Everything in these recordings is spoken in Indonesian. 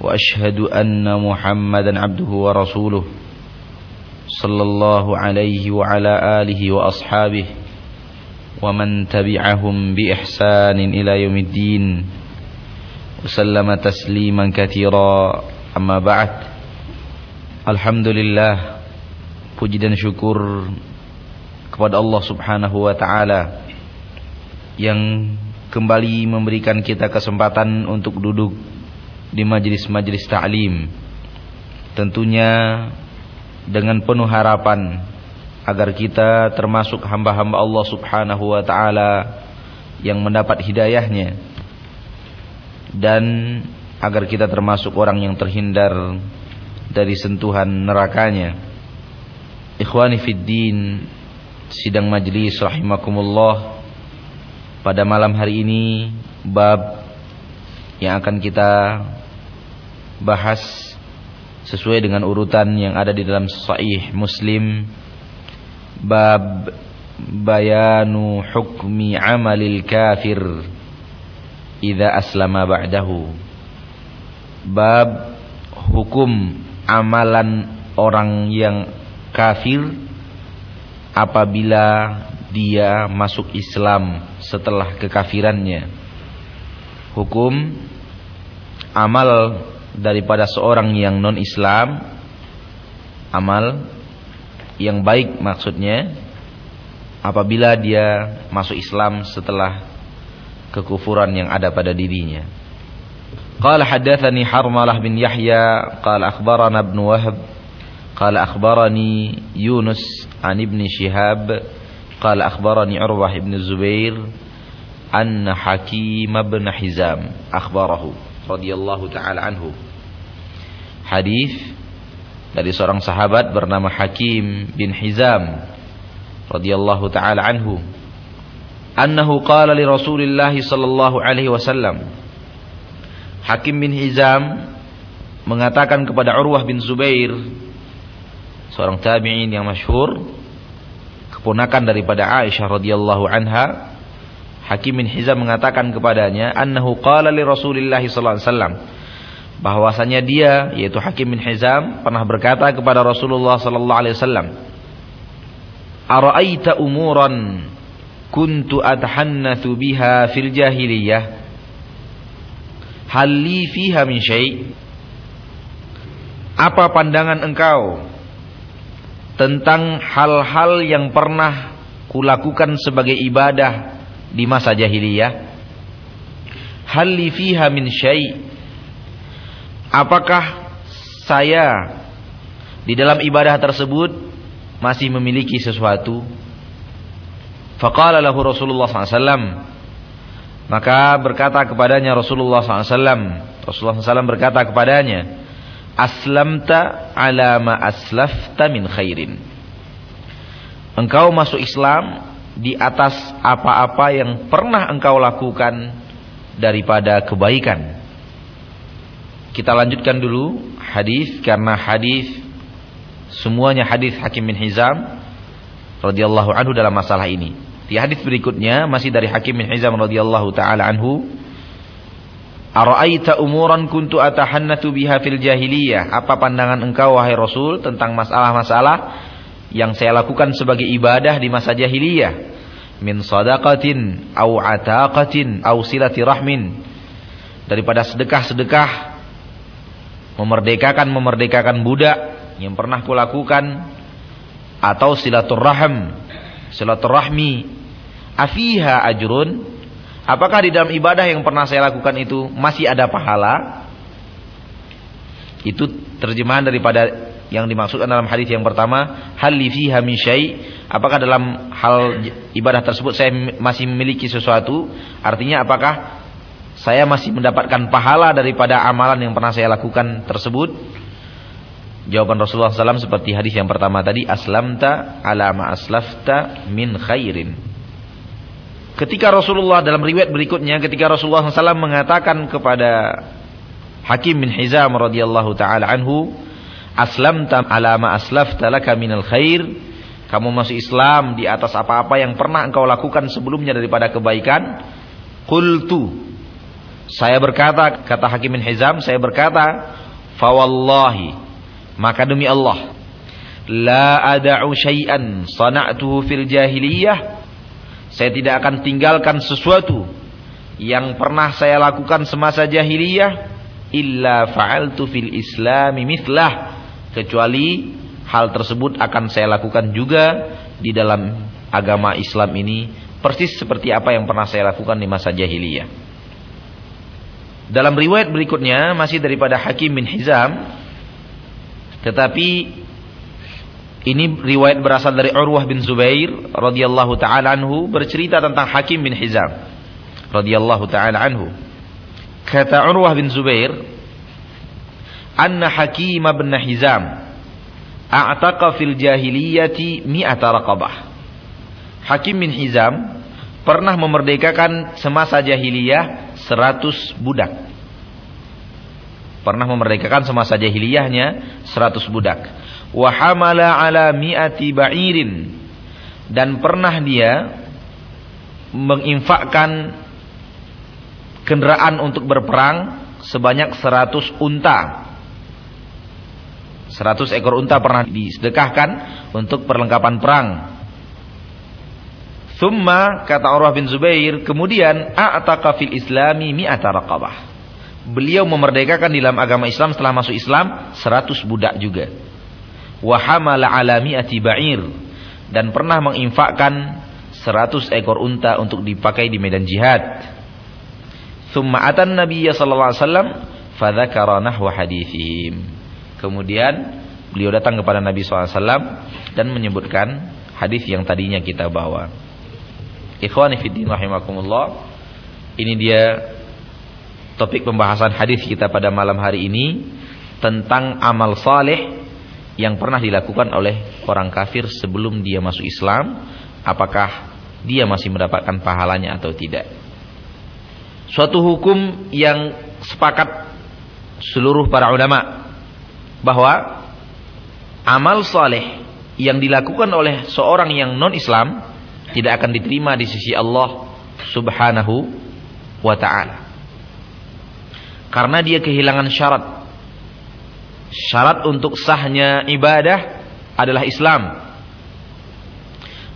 وأشهد أن محمدا عبده ورسوله صلى الله عليه وعلى آله وأصحابه ومن تبعهم بإحسان إلى يوم الدين وسلم تسليما كثيرا أما بعد الحمد لله puji dan syukur kepada Allah Subhanahu wa taala yang kembali memberikan kita kesempatan untuk duduk di majlis-majlis ta'lim. Tentunya dengan penuh harapan agar kita termasuk hamba-hamba Allah Subhanahu wa taala yang mendapat hidayahnya dan agar kita termasuk orang yang terhindar dari sentuhan nerakanya. Ikhwani fid din, sidang majlis rahimakumullah. Pada malam hari ini bab yang akan kita bahas sesuai dengan urutan yang ada di dalam sahih Muslim bab bayanu hukmi amalil kafir idza aslama ba'dahu bab hukum amalan orang yang kafir apabila dia masuk Islam setelah kekafirannya. Hukum amal daripada seorang yang non-Islam amal yang baik maksudnya apabila dia masuk Islam setelah kekufuran yang ada pada dirinya. Qala haddatsani Harmalah bin Yahya qala akhbarana Ibn Wahb qala akhbarani Yunus an Ibn Shihab qala akhbarani Urwah ibn Zubair anna Hakim ibn Hizam akhbarahu radhiyallahu taala anhu. Hadis dari seorang sahabat bernama Hakim bin Hizam radhiyallahu taala anhu. Annahu qala li Rasulillah sallallahu alaihi wasallam. Hakim bin Hizam mengatakan kepada Urwah bin Zubair seorang tabi'in yang masyhur keponakan daripada Aisyah radhiyallahu anha Hakim bin Hizam mengatakan kepadanya annahu qala li Rasulillah sallallahu alaihi wasallam. Bahwasanya dia yaitu Hakim bin Hizam pernah berkata kepada Rasulullah sallallahu alaihi wasallam Ara'aita umuran kuntu atahannathu biha fil jahiliyah? Hal li fiha min syai' apa pandangan engkau tentang hal-hal yang pernah kulakukan sebagai ibadah di masa jahiliyah. Hal fiha min syai' Apakah saya di dalam ibadah tersebut masih memiliki sesuatu? Faqala lahu Rasulullah SAW. Maka berkata kepadanya Rasulullah SAW. Rasulullah SAW berkata kepadanya, aslamta ala ma aslafta min khairin. Engkau masuk Islam di atas apa-apa yang pernah engkau lakukan daripada kebaikan. Kita lanjutkan dulu hadis karena hadis semuanya hadis Hakim bin Hizam radhiyallahu anhu dalam masalah ini. Di hadis berikutnya masih dari Hakim bin Hizam radhiyallahu taala anhu Ara'aita umuran kuntu atahannatu biha fil jahiliyah. Apa pandangan engkau wahai Rasul tentang masalah-masalah yang saya lakukan sebagai ibadah di masa jahiliyah? Min sadaqatin au ataqatin au silati rahmin. Daripada sedekah-sedekah memerdekakan memerdekakan budak yang pernah kulakukan atau silaturrahim, silaturrahmi. Afiha ajrun Apakah di dalam ibadah yang pernah saya lakukan itu masih ada pahala? Itu terjemahan daripada yang dimaksudkan dalam hadis yang pertama, hal fiha min syai', apakah dalam hal ibadah tersebut saya masih memiliki sesuatu? Artinya apakah saya masih mendapatkan pahala daripada amalan yang pernah saya lakukan tersebut? Jawaban Rasulullah SAW seperti hadis yang pertama tadi, aslamta ala ma aslafta min khairin. Ketika Rasulullah dalam riwayat berikutnya, ketika Rasulullah SAW mengatakan kepada Hakim bin Hizam radhiyallahu taala anhu, aslamta ala ma aslafta laka minal khair. Kamu masih Islam di atas apa-apa yang pernah engkau lakukan sebelumnya daripada kebaikan. Qultu. Saya berkata, kata Hakim bin Hizam, saya berkata, fawallahi maka demi Allah, la ada'u syai'an sana'tuhu fil jahiliyah. Saya tidak akan tinggalkan sesuatu yang pernah saya lakukan semasa jahiliyah illa fa'altu fil islami mithlah kecuali hal tersebut akan saya lakukan juga di dalam agama Islam ini persis seperti apa yang pernah saya lakukan di masa jahiliyah. Dalam riwayat berikutnya masih daripada Hakim bin Hizam tetapi ini riwayat berasal dari Urwah bin Zubair radhiyallahu taala anhu bercerita tentang Hakim bin Hizam radhiyallahu taala anhu. Kata Urwah bin Zubair, "Anna Hakim bin Hizam a'taqa fil jahiliyati mi'ata raqabah." Hakim bin Hizam pernah memerdekakan semasa jahiliyah 100 budak pernah memerdekakan semasa jahiliyahnya 100 budak. Wa hamala ala mi'ati ba'irin dan pernah dia menginfakkan kendaraan untuk berperang sebanyak 100 unta. 100 ekor unta pernah disedekahkan untuk perlengkapan perang. Thumma kata Urwah bin Zubair, kemudian a'taqa fil islami mi'ata raqabah beliau memerdekakan di dalam agama Islam setelah masuk Islam 100 budak juga. Wa hamala ala mi'ati ba'ir dan pernah menginfakkan 100 ekor unta untuk dipakai di medan jihad. Thumma atan Nabiya sallallahu alaihi wasallam fadzakara nahwa hadithihim. Kemudian beliau datang kepada Nabi SAW dan menyebutkan hadis yang tadinya kita bawa. Ikhwani fiddin rahimakumullah. Ini dia topik pembahasan hadis kita pada malam hari ini tentang amal saleh yang pernah dilakukan oleh orang kafir sebelum dia masuk Islam, apakah dia masih mendapatkan pahalanya atau tidak. Suatu hukum yang sepakat seluruh para ulama bahwa amal saleh yang dilakukan oleh seorang yang non-Islam tidak akan diterima di sisi Allah Subhanahu wa taala karena dia kehilangan syarat. Syarat untuk sahnya ibadah adalah Islam.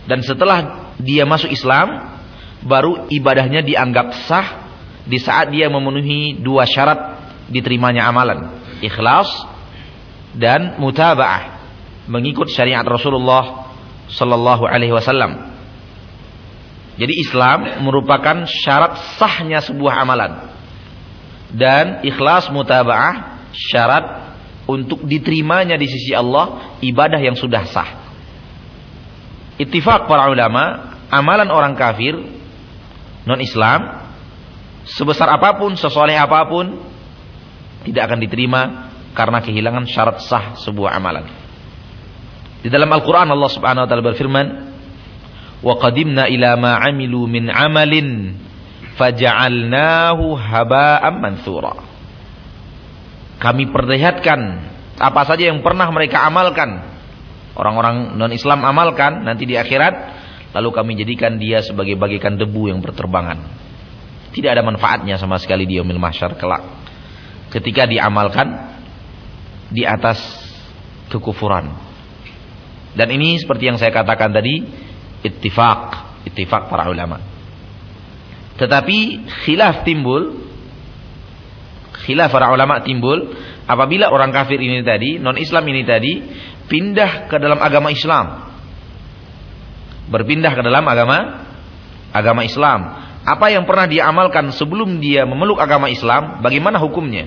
Dan setelah dia masuk Islam, baru ibadahnya dianggap sah di saat dia memenuhi dua syarat diterimanya amalan. Ikhlas dan mutaba'ah. Mengikut syariat Rasulullah sallallahu alaihi wasallam. Jadi Islam merupakan syarat sahnya sebuah amalan dan ikhlas mutabaah syarat untuk diterimanya di sisi Allah ibadah yang sudah sah. Ittifaq para ulama, amalan orang kafir non Islam sebesar apa pun, sesoleh apa pun tidak akan diterima karena kehilangan syarat sah sebuah amalan. Di dalam Al-Qur'an Allah Subhanahu wa taala berfirman, "Wa qadimna ila ma 'amilu min 'amalin faja'alnahu haba'am mansura. Kami perlihatkan apa saja yang pernah mereka amalkan. Orang-orang non-Islam amalkan nanti di akhirat lalu kami jadikan dia sebagai bagikan debu yang berterbangan. Tidak ada manfaatnya sama sekali di yaumil mahsyar kelak. Ketika diamalkan di atas kekufuran. Dan ini seperti yang saya katakan tadi, ittifaq, ittifaq para ulama. Tetapi khilaf timbul khilaf para ulama timbul apabila orang kafir ini tadi, non Islam ini tadi pindah ke dalam agama Islam. Berpindah ke dalam agama agama Islam. Apa yang pernah dia amalkan sebelum dia memeluk agama Islam, bagaimana hukumnya?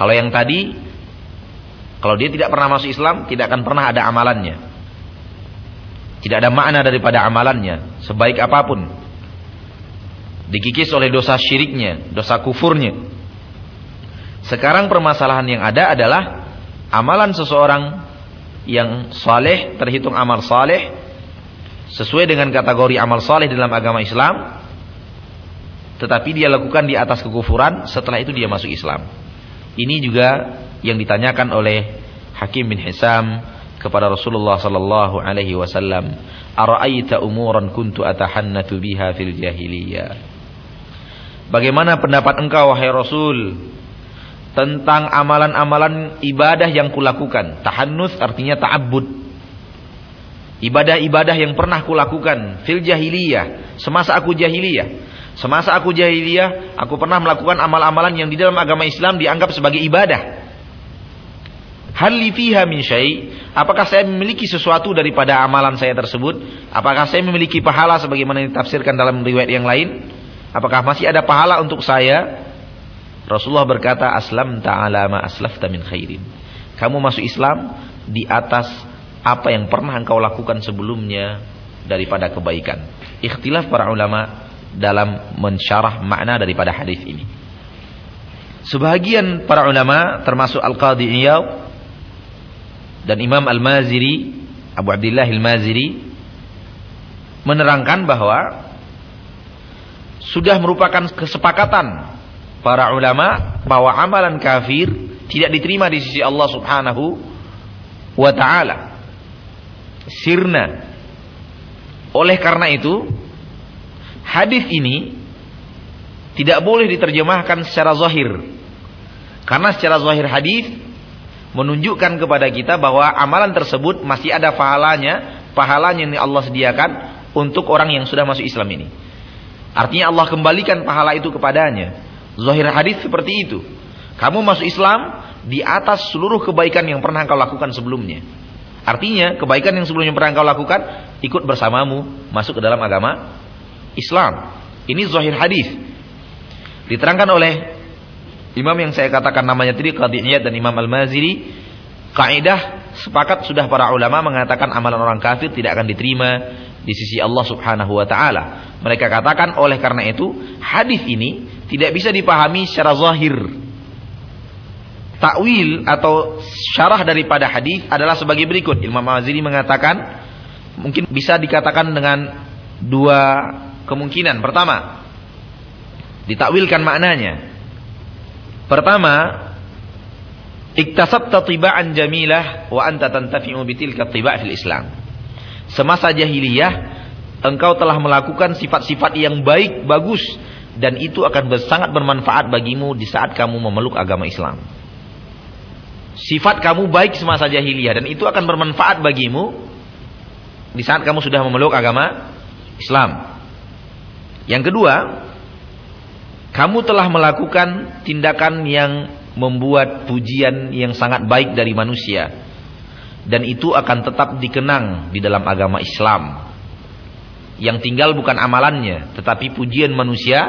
Kalau yang tadi kalau dia tidak pernah masuk Islam, tidak akan pernah ada amalannya. Tidak ada makna daripada amalannya, sebaik apa pun dikikis oleh dosa syiriknya, dosa kufurnya. Sekarang permasalahan yang ada adalah amalan seseorang yang saleh terhitung amal saleh sesuai dengan kategori amal saleh dalam agama Islam tetapi dia lakukan di atas kekufuran setelah itu dia masuk Islam ini juga yang ditanyakan oleh Hakim bin Hisam kepada Rasulullah sallallahu alaihi wasallam ara'aita umuran kuntu atahannatu biha fil jahiliyah Bagaimana pendapat engkau wahai Rasul tentang amalan-amalan ibadah yang kulakukan. Tahannus artinya ta'abbud. Ibadah-ibadah yang pernah kulakukan fil jahiliyah, semasa aku jahiliyah. Semasa aku jahiliyah, aku pernah melakukan amal-amalan yang di dalam agama Islam dianggap sebagai ibadah. Hal fiha min syai? Apakah saya memiliki sesuatu daripada amalan saya tersebut? Apakah saya memiliki pahala sebagaimana ditafsirkan dalam riwayat yang lain? Apakah masih ada pahala untuk saya? Rasulullah berkata, "Aslam ta'ala ma aslafta min khairin." Kamu masuk Islam di atas apa yang pernah engkau lakukan sebelumnya daripada kebaikan. Ikhtilaf para ulama dalam mensyarah makna daripada hadis ini. Sebahagian para ulama termasuk Al-Qadhi Iyad dan Imam Al-Maziri, Abu Abdullah Al-Maziri menerangkan bahwa sudah merupakan kesepakatan para ulama bahwa amalan kafir tidak diterima di sisi Allah Subhanahu wa taala. Sirna. Oleh karena itu, hadis ini tidak boleh diterjemahkan secara zahir. Karena secara zahir hadis menunjukkan kepada kita bahwa amalan tersebut masih ada pahalanya, pahalanya yang Allah sediakan untuk orang yang sudah masuk Islam ini. Artinya Allah kembalikan pahala itu kepadanya. Zahir hadis seperti itu. Kamu masuk Islam di atas seluruh kebaikan yang pernah kau lakukan sebelumnya. Artinya kebaikan yang sebelumnya pernah kau lakukan ikut bersamamu masuk ke dalam agama Islam. Ini zahir hadis. Diterangkan oleh imam yang saya katakan namanya tadi Qadiyat dan Imam Al-Maziri, kaidah sepakat sudah para ulama mengatakan amalan orang kafir tidak akan diterima di sisi Allah Subhanahu wa taala. Mereka katakan oleh karena itu hadis ini tidak bisa dipahami secara zahir. Takwil atau syarah daripada hadis adalah sebagai berikut. Imam Maziri mengatakan mungkin bisa dikatakan dengan dua kemungkinan. Pertama, ditakwilkan maknanya. Pertama, iktasabta tiba'an jamilah wa anta tantafi'u bitilka tiba' fil Islam. Semasa jahiliyah engkau telah melakukan sifat-sifat yang baik, bagus dan itu akan sangat bermanfaat bagimu di saat kamu memeluk agama Islam. Sifat kamu baik semasa jahiliyah dan itu akan bermanfaat bagimu di saat kamu sudah memeluk agama Islam. Yang kedua, kamu telah melakukan tindakan yang membuat pujian yang sangat baik dari manusia dan itu akan tetap dikenang di dalam agama Islam. Yang tinggal bukan amalannya, tetapi pujian manusia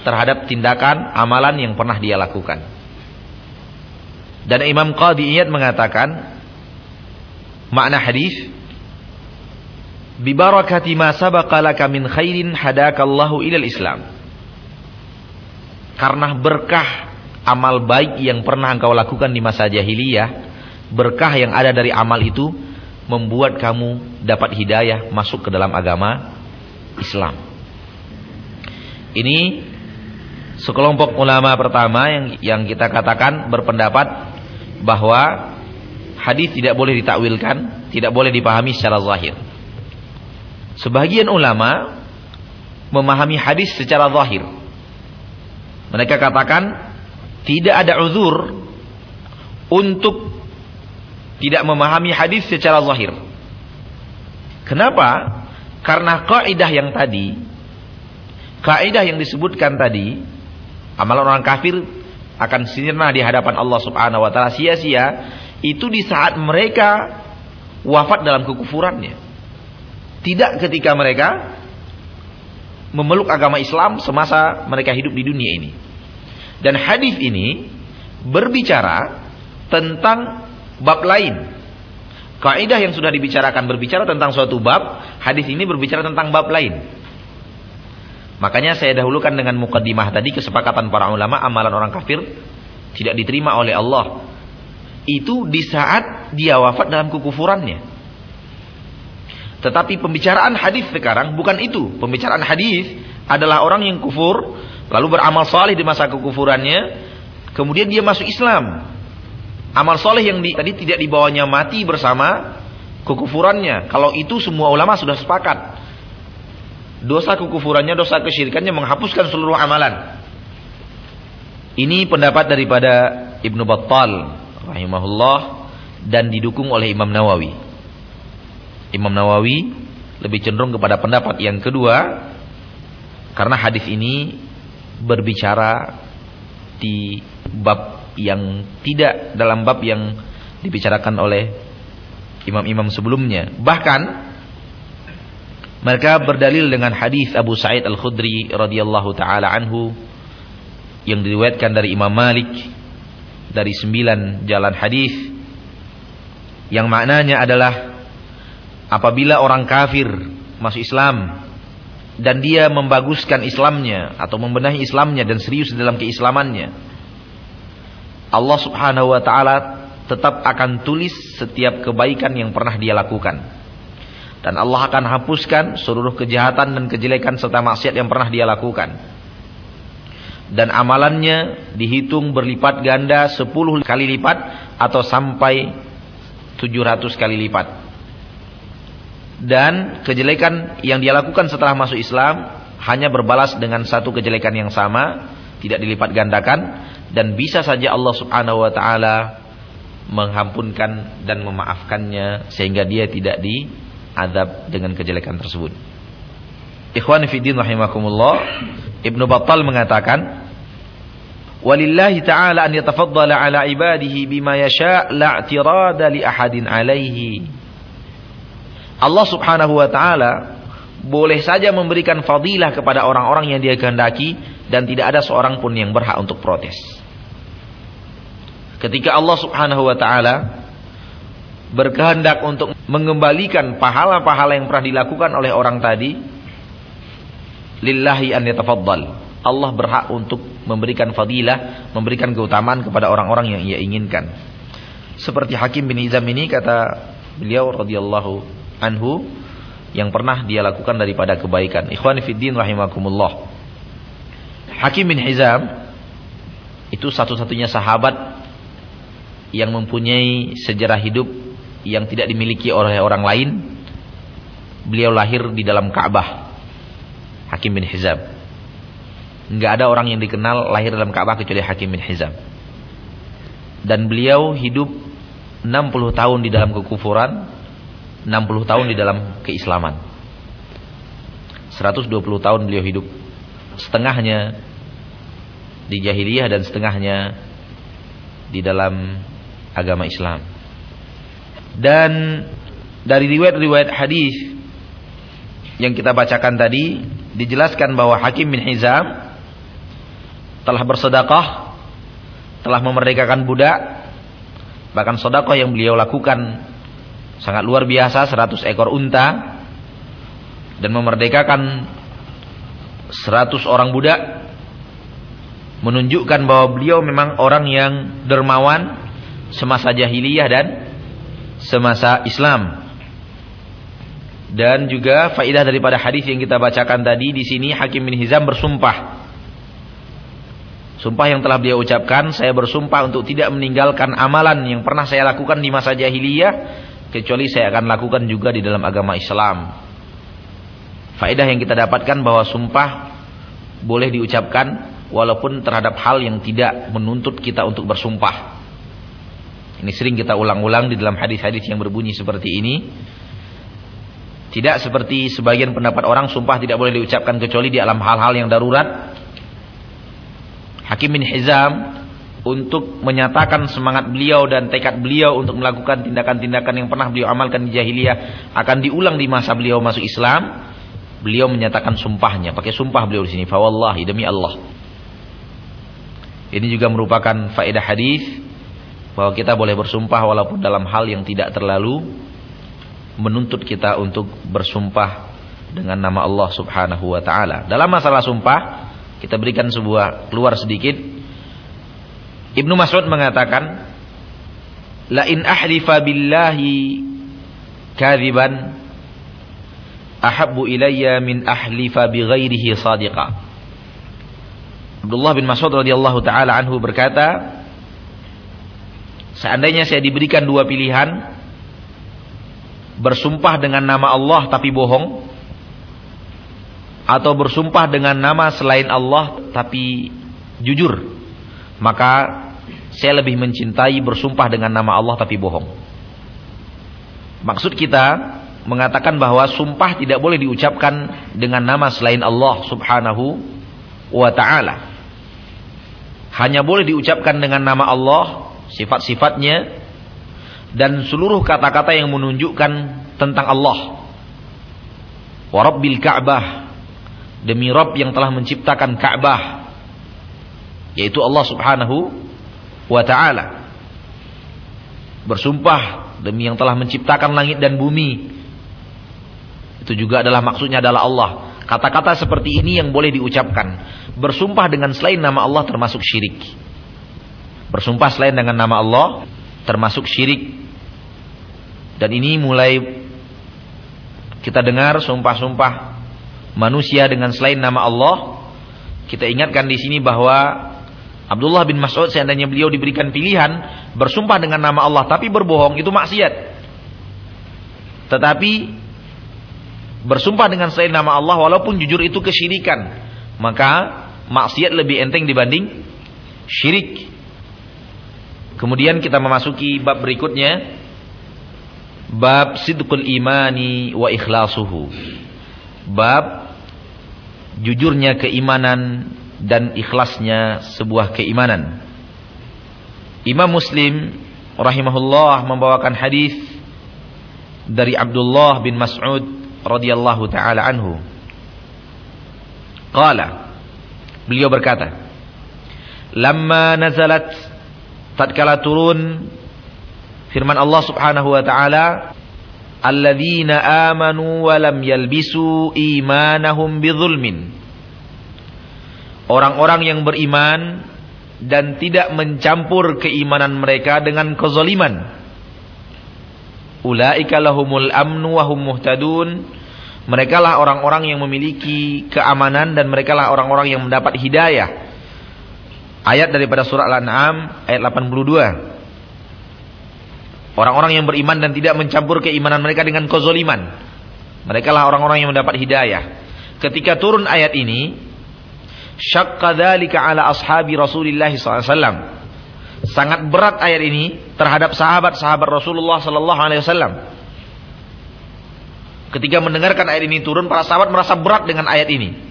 terhadap tindakan amalan yang pernah dia lakukan. Dan Imam Qadi Iyad mengatakan makna hadis Bibarakati ma sabaqa laka min khairin hadakallahu ilal Islam. Karena berkah amal baik yang pernah engkau lakukan di masa jahiliyah, berkah yang ada dari amal itu membuat kamu dapat hidayah masuk ke dalam agama Islam. Ini sekelompok ulama pertama yang yang kita katakan berpendapat bahwa hadis tidak boleh ditakwilkan, tidak boleh dipahami secara zahir. Sebagian ulama memahami hadis secara zahir. Mereka katakan tidak ada uzur untuk tidak memahami hadis secara zahir. Kenapa? Karena kaidah yang tadi, kaidah yang disebutkan tadi, amalan orang kafir akan sirna di hadapan Allah Subhanahu wa taala sia-sia itu di saat mereka wafat dalam kekufurannya. Tidak ketika mereka memeluk agama Islam semasa mereka hidup di dunia ini. Dan hadis ini berbicara tentang bab lain. Kaidah yang sudah dibicarakan berbicara tentang suatu bab, hadis ini berbicara tentang bab lain. Makanya saya dahulukan dengan mukaddimah tadi kesepakatan para ulama amalan orang kafir tidak diterima oleh Allah. itu di saat dia wafat dalam kekufurannya. Tetapi pembicaraan hadis sekarang bukan itu. Pembicaraan hadis adalah orang yang kufur lalu beramal soleh di masa kekufurannya, kemudian dia masuk Islam. Amal soleh yang di, tadi tidak dibawanya mati bersama kekufurannya. Kalau itu semua ulama sudah sepakat. Dosa kekufurannya, dosa kesyirikannya menghapuskan seluruh amalan. Ini pendapat daripada Ibnu Battal rahimahullah dan didukung oleh Imam Nawawi. Imam Nawawi lebih cenderung kepada pendapat yang kedua karena hadis ini berbicara di bab yang tidak dalam bab yang dibicarakan oleh imam-imam sebelumnya. Bahkan mereka berdalil dengan hadis Abu Sa'id Al-Khudri radhiyallahu taala anhu yang diriwayatkan dari Imam Malik dari sembilan jalan hadis yang maknanya adalah apabila orang kafir masuk Islam dan dia membaguskan Islamnya atau membenahi Islamnya dan serius dalam keislamannya Allah Subhanahu wa taala tetap akan tulis setiap kebaikan yang pernah dia lakukan dan Allah akan hapuskan seluruh kejahatan dan kejelekan serta maksiat yang pernah dia lakukan dan amalannya dihitung berlipat ganda 10 kali lipat atau sampai 700 kali lipat. Dan kejelekan yang dia lakukan setelah masuk Islam hanya berbalas dengan satu kejelekan yang sama, tidak dilipat gandakan dan bisa saja Allah Subhanahu wa taala mengampunkan dan memaafkannya sehingga dia tidak diadab dengan kejelekan tersebut. Ikhwan fillah rahimakumullah, Ibnu Battal mengatakan Walillahi ta'ala an yatafaddala ala ibadihi bima yasha' la'tirada li ahadin alaihi. Allah subhanahu wa ta'ala boleh saja memberikan fadilah kepada orang-orang yang dia kehendaki dan tidak ada seorang pun yang berhak untuk protes. Ketika Allah subhanahu wa ta'ala berkehendak untuk mengembalikan pahala-pahala yang pernah dilakukan oleh orang tadi, lillahi an yatafaddal. Allah berhak untuk memberikan fadilah, memberikan keutamaan kepada orang-orang yang ia inginkan. Seperti Hakim bin Hizam ini kata beliau radhiyallahu anhu yang pernah dia lakukan daripada kebaikan. Ikhwani fiddin rahimakumullah. Hakim bin Hizam itu satu-satunya sahabat yang mempunyai sejarah hidup yang tidak dimiliki oleh orang lain. Beliau lahir di dalam Ka'bah. Hakim bin Hizam. Enggak ada orang yang dikenal lahir dalam Ka'bah kecuali Hakim bin Hizam. Dan beliau hidup 60 tahun di dalam kekufuran, 60 tahun di dalam keislaman. 120 tahun beliau hidup. Setengahnya di jahiliyah dan setengahnya di dalam agama Islam. Dan dari riwayat-riwayat hadis yang kita bacakan tadi dijelaskan bahwa Hakim bin Hizam telah bersedekah, telah memerdekakan budak, bahkan sedekah yang beliau lakukan sangat luar biasa 100 ekor unta. Dan memerdekakan 100 orang budak. Menunjukkan bahwa beliau memang orang yang dermawan semasa jahiliyah dan semasa Islam. Dan juga faidah daripada hadis yang kita bacakan tadi di sini Hakim bin Hizam bersumpah. Sumpah yang telah beliau ucapkan, saya bersumpah untuk tidak meninggalkan amalan yang pernah saya lakukan di masa jahiliyah, kecuali saya akan lakukan juga di dalam agama Islam. Faedah yang kita dapatkan bahwa sumpah boleh diucapkan walaupun terhadap hal yang tidak menuntut kita untuk bersumpah. Ini sering kita ulang-ulang di dalam hadis-hadis yang berbunyi seperti ini. Tidak seperti sebagian pendapat orang sumpah tidak boleh diucapkan kecuali di dalam hal-hal yang darurat Hakim bin Hizam untuk menyatakan semangat beliau dan tekad beliau untuk melakukan tindakan-tindakan yang pernah beliau amalkan di jahiliyah akan diulang di masa beliau masuk Islam. Beliau menyatakan sumpahnya, pakai sumpah beliau di sini, fa wallahi demi Allah. Ini juga merupakan faedah hadis bahwa kita boleh bersumpah walaupun dalam hal yang tidak terlalu menuntut kita untuk bersumpah dengan nama Allah Subhanahu wa taala. Dalam masalah sumpah kita berikan sebuah keluar sedikit. Ibnu Mas'ud mengatakan La in ahlifa billahi kadhiban ahabbu ilayya min ahlifa bighairihi sadiqa. Abdullah bin Mas'ud radhiyallahu taala anhu berkata, seandainya saya diberikan dua pilihan, bersumpah dengan nama Allah tapi bohong atau bersumpah dengan nama selain Allah tapi jujur, maka saya lebih mencintai bersumpah dengan nama Allah tapi bohong. Maksud kita mengatakan bahwa sumpah tidak boleh diucapkan dengan nama selain Allah Subhanahu wa taala. Hanya boleh diucapkan dengan nama Allah, sifat-sifatnya dan seluruh kata-kata yang menunjukkan tentang Allah. Wa Rabbil Ka'bah demi Rabb yang telah menciptakan Ka'bah yaitu Allah Subhanahu wa taala. Bersumpah demi yang telah menciptakan langit dan bumi. Itu juga adalah maksudnya adalah Allah. Kata-kata seperti ini yang boleh diucapkan. Bersumpah dengan selain nama Allah termasuk syirik. Bersumpah selain dengan nama Allah termasuk syirik. Dan ini mulai kita dengar sumpah-sumpah manusia dengan selain nama Allah. Kita ingatkan di sini bahwa Abdullah bin Mas'ud seandainya beliau diberikan pilihan bersumpah dengan nama Allah tapi berbohong itu maksiat. Tetapi bersumpah dengan selain nama Allah walaupun jujur itu kesyirikan, maka maksiat lebih enteng dibanding syirik. Kemudian kita memasuki bab berikutnya bab sidqul imani wa ikhlasuhu. Bab jujurnya keimanan dan ikhlasnya sebuah keimanan. Imam Muslim rahimahullah membawakan hadis dari Abdullah bin Mas'ud radhiyallahu taala anhu. Qala beliau berkata, "Lamma nazalat tatkala turun firman Allah Subhanahu wa taala, "Alladzina amanu wa lam yalbisu imanahum bidzulmin." Orang-orang yang beriman dan tidak mencampur keimanan mereka dengan kezaliman. Ulaika lahumul amnu wa hum muhtadun. Mereka lah orang-orang yang memiliki keamanan dan mereka lah orang-orang yang mendapat hidayah. Ayat daripada surah Al-An'am ayat 82. Orang-orang yang beriman dan tidak mencampur keimanan mereka dengan kezaliman. Mereka lah orang-orang yang mendapat hidayah. Ketika turun ayat ini, syaqqa dzalika ala ashabi Rasulillah SAW. Sangat berat ayat ini terhadap sahabat-sahabat Rasulullah sallallahu alaihi wasallam. Ketika mendengarkan ayat ini turun, para sahabat merasa berat dengan ayat ini.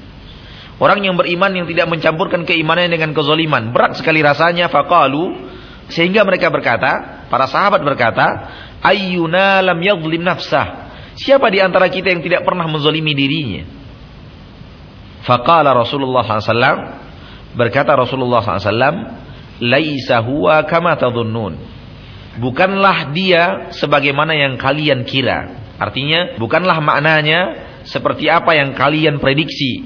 Orang yang beriman yang tidak mencampurkan keimanannya dengan kezaliman, berat sekali rasanya faqalu sehingga mereka berkata, para sahabat berkata, ayyuna lam yadhlim nafsah. Siapa di antara kita yang tidak pernah menzalimi dirinya? Faqala Rasulullah SAW berkata Rasulullah SAW, "Laisa huwa kama tadhunnun." Bukanlah dia sebagaimana yang kalian kira. Artinya, bukanlah maknanya seperti apa yang kalian prediksi.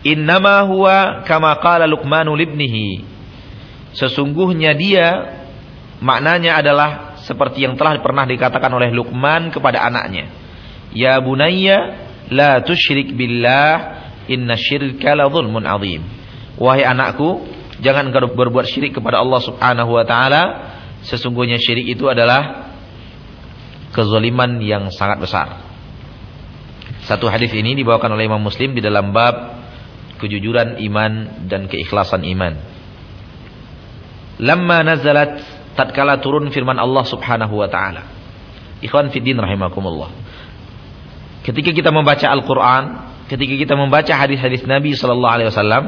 Innama huwa kama qala Luqmanu libnihi. Sesungguhnya dia maknanya adalah seperti yang telah pernah dikatakan oleh Luqman kepada anaknya. Ya bunayya la tusyrik billah inna syirka la zulmun azim. Wahai anakku, jangan engkau berbuat syirik kepada Allah Subhanahu wa taala. Sesungguhnya syirik itu adalah kezaliman yang sangat besar. Satu hadis ini dibawakan oleh Imam Muslim di dalam bab kejujuran iman dan keikhlasan iman. Lamma nazalat tatkala turun firman Allah Subhanahu wa taala. Ikhwan fiddin rahimakumullah. Ketika kita membaca Al-Qur'an, ketika kita membaca hadis-hadis Nabi sallallahu alaihi wasallam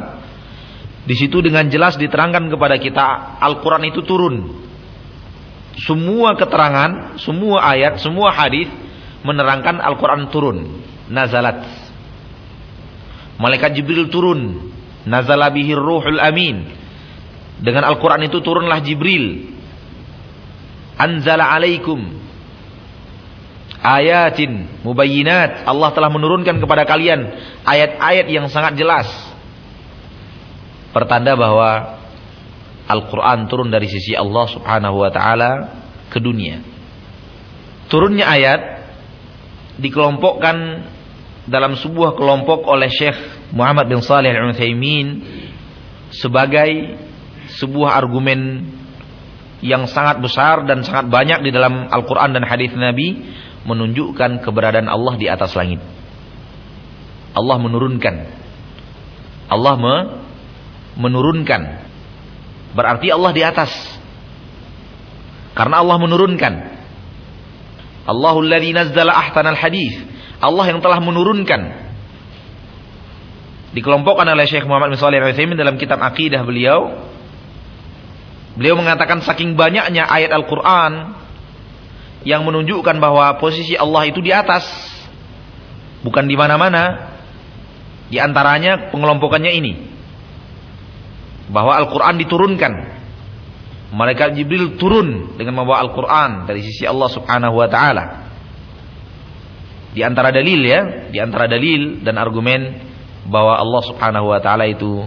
di situ dengan jelas diterangkan kepada kita Al-Qur'an itu turun. Semua keterangan, semua ayat, semua hadis menerangkan Al-Qur'an turun. Nazalat. Malaikat Jibril turun. Nazala bihir ruhul amin. Dengan Al-Qur'an itu turunlah Jibril. Anzala alaikum ayatin mubayyinat. Allah telah menurunkan kepada kalian ayat-ayat yang sangat jelas. Pertanda bahwa Al-Quran turun dari sisi Allah subhanahu wa ta'ala ke dunia. Turunnya ayat dikelompokkan dalam sebuah kelompok oleh Syekh Muhammad bin Salih al-Uthaymin sebagai sebuah argumen yang sangat besar dan sangat banyak di dalam Al-Quran dan hadis Nabi menunjukkan keberadaan Allah di atas langit. Allah menurunkan. Allah me menurunkan. Berarti Allah di atas. Karena Allah menurunkan. Allahul ladzi nazzala ahsanal hadis. Allah yang telah menurunkan. Dikelompokkan oleh Syekh Muhammad bin Shalih Al-Utsaimin dalam kitab akidah beliau. Beliau mengatakan saking banyaknya ayat Al-Qur'an yang menunjukkan bahwa posisi Allah itu di atas. Bukan di mana-mana. Di antaranya pengelompokannya ini. Bahwa Al-Quran diturunkan. Malaikat Jibril turun dengan membawa Al-Quran dari sisi Allah subhanahu wa ta'ala. Di antara dalil ya. Di antara dalil dan argumen bahwa Allah subhanahu wa ta'ala itu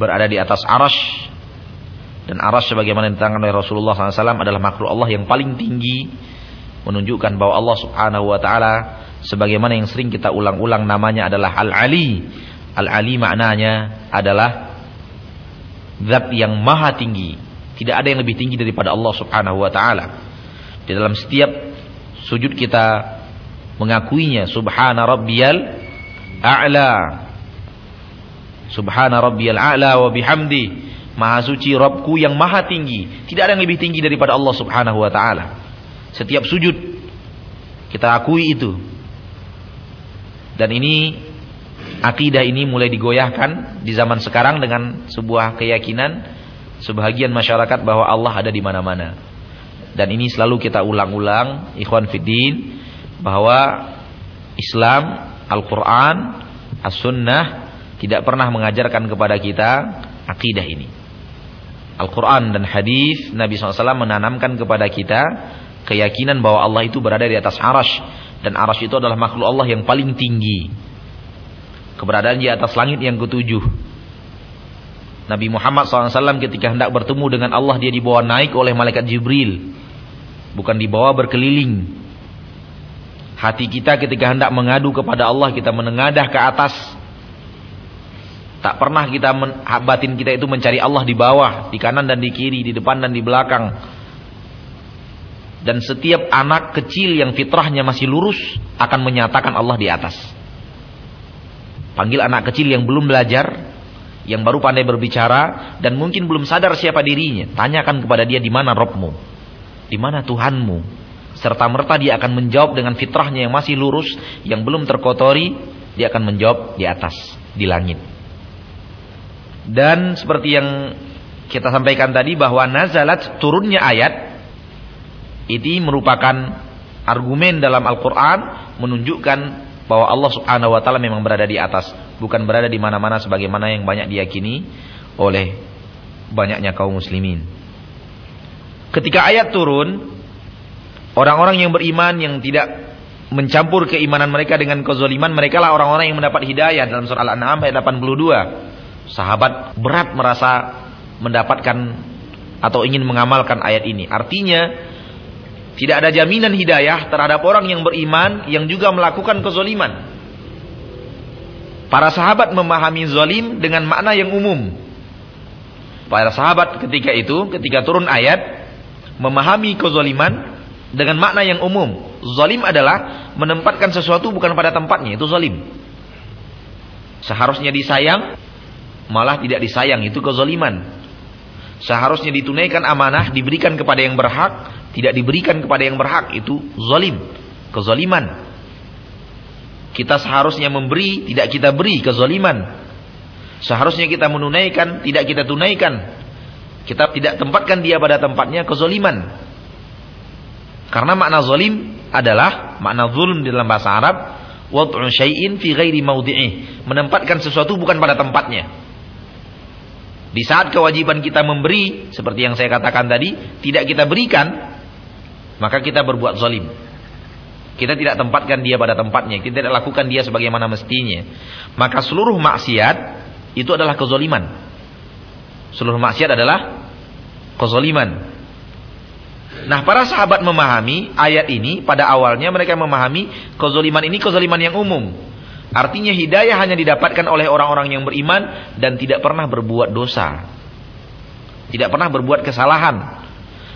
berada di atas arash dan aras sebagaimana diterangkan oleh Rasulullah SAW adalah makhluk Allah yang paling tinggi menunjukkan bahwa Allah Subhanahu Wa Taala sebagaimana yang sering kita ulang-ulang namanya adalah Al-Ali. Al-Ali maknanya adalah zat yang maha tinggi. Tidak ada yang lebih tinggi daripada Allah Subhanahu Wa Taala. Di dalam setiap sujud kita mengakuinya Subhana Rabbiyal A'la. Subhana Rabbiyal A'la wa bihamdi Maha suci Robku yang maha tinggi. Tidak ada yang lebih tinggi daripada Allah subhanahu wa ta'ala. Setiap sujud. Kita akui itu. Dan ini. Akidah ini mulai digoyahkan. Di zaman sekarang dengan sebuah keyakinan. Sebahagian masyarakat bahwa Allah ada di mana-mana. Dan ini selalu kita ulang-ulang. Ikhwan Fiddin. Bahwa Islam, Al-Quran, As-Sunnah. Tidak pernah mengajarkan kepada kita akidah ini. Al-Quran dan hadis Nabi SAW menanamkan kepada kita keyakinan bahwa Allah itu berada di atas arash dan arash itu adalah makhluk Allah yang paling tinggi. Keberadaan di atas langit yang ketujuh. Nabi Muhammad SAW ketika hendak bertemu dengan Allah dia dibawa naik oleh malaikat Jibril. Bukan dibawa berkeliling. Hati kita ketika hendak mengadu kepada Allah kita menengadah ke atas Tak pernah kita batin kita itu mencari Allah di bawah, di kanan dan di kiri, di depan dan di belakang. Dan setiap anak kecil yang fitrahnya masih lurus akan menyatakan Allah di atas. Panggil anak kecil yang belum belajar, yang baru pandai berbicara dan mungkin belum sadar siapa dirinya. Tanyakan kepada dia di mana Robmu, di mana Tuhanmu. Serta merta dia akan menjawab dengan fitrahnya yang masih lurus, yang belum terkotori, dia akan menjawab di atas, di langit. Dan seperti yang kita sampaikan tadi bahwa nazalat turunnya ayat ini merupakan argumen dalam Al-Qur'an menunjukkan bahwa Allah Subhanahu wa taala memang berada di atas, bukan berada di mana-mana sebagaimana yang banyak diyakini oleh banyaknya kaum muslimin. Ketika ayat turun, orang-orang yang beriman yang tidak mencampur keimanan mereka dengan kezaliman, mereka lah orang-orang yang mendapat hidayah dalam surah Al-An'am ayat 82 sahabat berat merasa mendapatkan atau ingin mengamalkan ayat ini. Artinya tidak ada jaminan hidayah terhadap orang yang beriman yang juga melakukan kezoliman. Para sahabat memahami zolim dengan makna yang umum. Para sahabat ketika itu, ketika turun ayat, memahami kezoliman dengan makna yang umum. Zolim adalah menempatkan sesuatu bukan pada tempatnya, itu zolim. Seharusnya disayang, malah tidak disayang itu kezaliman. Seharusnya ditunaikan amanah diberikan kepada yang berhak, tidak diberikan kepada yang berhak itu zalim, kezaliman. Kita seharusnya memberi, tidak kita beri kezaliman. Seharusnya kita menunaikan, tidak kita tunaikan. Kita tidak tempatkan dia pada tempatnya kezaliman. Karena makna zalim adalah makna zulm dalam bahasa Arab wad'u syai'in fi ghairi mawdi'ih, menempatkan sesuatu bukan pada tempatnya. Di saat kewajiban kita memberi, seperti yang saya katakan tadi, tidak kita berikan, maka kita berbuat zalim. Kita tidak tempatkan dia pada tempatnya, kita tidak lakukan dia sebagaimana mestinya. Maka seluruh maksiat itu adalah kezaliman. Seluruh maksiat adalah kezaliman. Nah, para sahabat memahami ayat ini pada awalnya mereka memahami kezaliman ini kezaliman yang umum. Artinya hidayah hanya didapatkan oleh orang-orang yang beriman dan tidak pernah berbuat dosa. Tidak pernah berbuat kesalahan.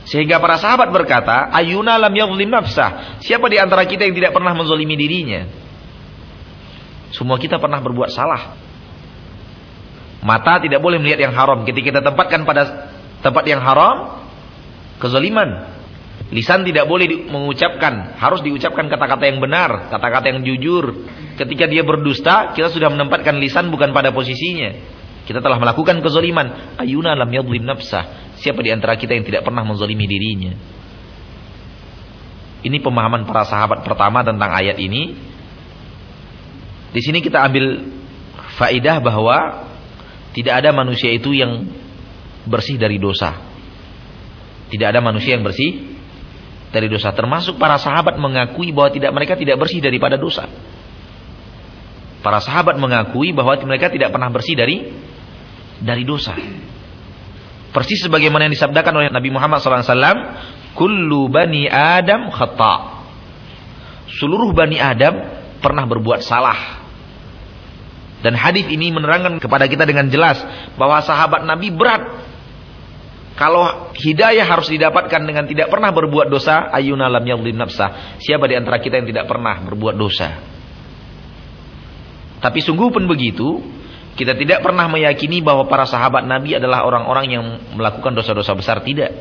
Sehingga para sahabat berkata, Ayuna lam yadhlim nafsah. Siapa di antara kita yang tidak pernah menzalimi dirinya? Semua kita pernah berbuat salah. Mata tidak boleh melihat yang haram. Ketika kita tempatkan pada tempat yang haram, kezaliman. Lisan tidak boleh mengucapkan, harus diucapkan kata-kata yang benar, kata-kata yang jujur. Ketika dia berdusta, kita sudah menempatkan lisan bukan pada posisinya. Kita telah melakukan kezaliman. Ayuna lam yadhlim nafsah. Siapa di antara kita yang tidak pernah menzalimi dirinya? Ini pemahaman para sahabat pertama tentang ayat ini. Di sini kita ambil faidah bahwa tidak ada manusia itu yang bersih dari dosa. Tidak ada manusia yang bersih dari dosa. Termasuk para sahabat mengakui bahwa tidak mereka tidak bersih daripada dosa. Para sahabat mengakui bahwa mereka tidak pernah bersih dari dari dosa. Persis sebagaimana yang disabdakan oleh Nabi Muhammad SAW, Kullu bani Adam khata. Seluruh bani Adam pernah berbuat salah. Dan hadis ini menerangkan kepada kita dengan jelas bahwa sahabat Nabi berat kalau hidayah harus didapatkan dengan tidak pernah berbuat dosa, ayuna lam yadhlim nafsah. Siapa di antara kita yang tidak pernah berbuat dosa? Tapi sungguh pun begitu, kita tidak pernah meyakini bahwa para sahabat Nabi adalah orang-orang yang melakukan dosa-dosa besar tidak.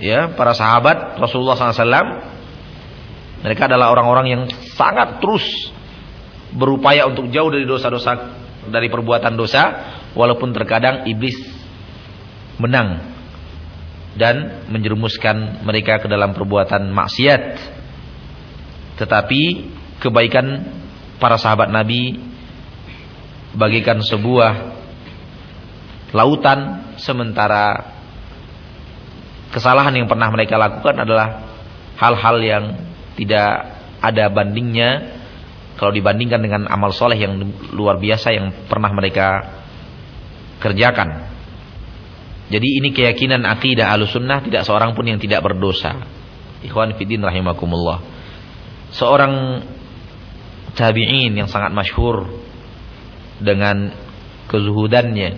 Ya, para sahabat Rasulullah SAW mereka adalah orang-orang yang sangat terus berupaya untuk jauh dari dosa-dosa dari perbuatan dosa walaupun terkadang iblis menang dan menjerumuskan mereka ke dalam perbuatan maksiat. Tetapi kebaikan para sahabat Nabi bagikan sebuah lautan sementara kesalahan yang pernah mereka lakukan adalah hal-hal yang tidak ada bandingnya kalau dibandingkan dengan amal soleh yang luar biasa yang pernah mereka kerjakan. Jadi ini keyakinan akidah alusunnah tidak seorang pun yang tidak berdosa. Ikhwan Fidin rahimakumullah. Seorang tabi'in yang sangat masyhur dengan kezuhudannya,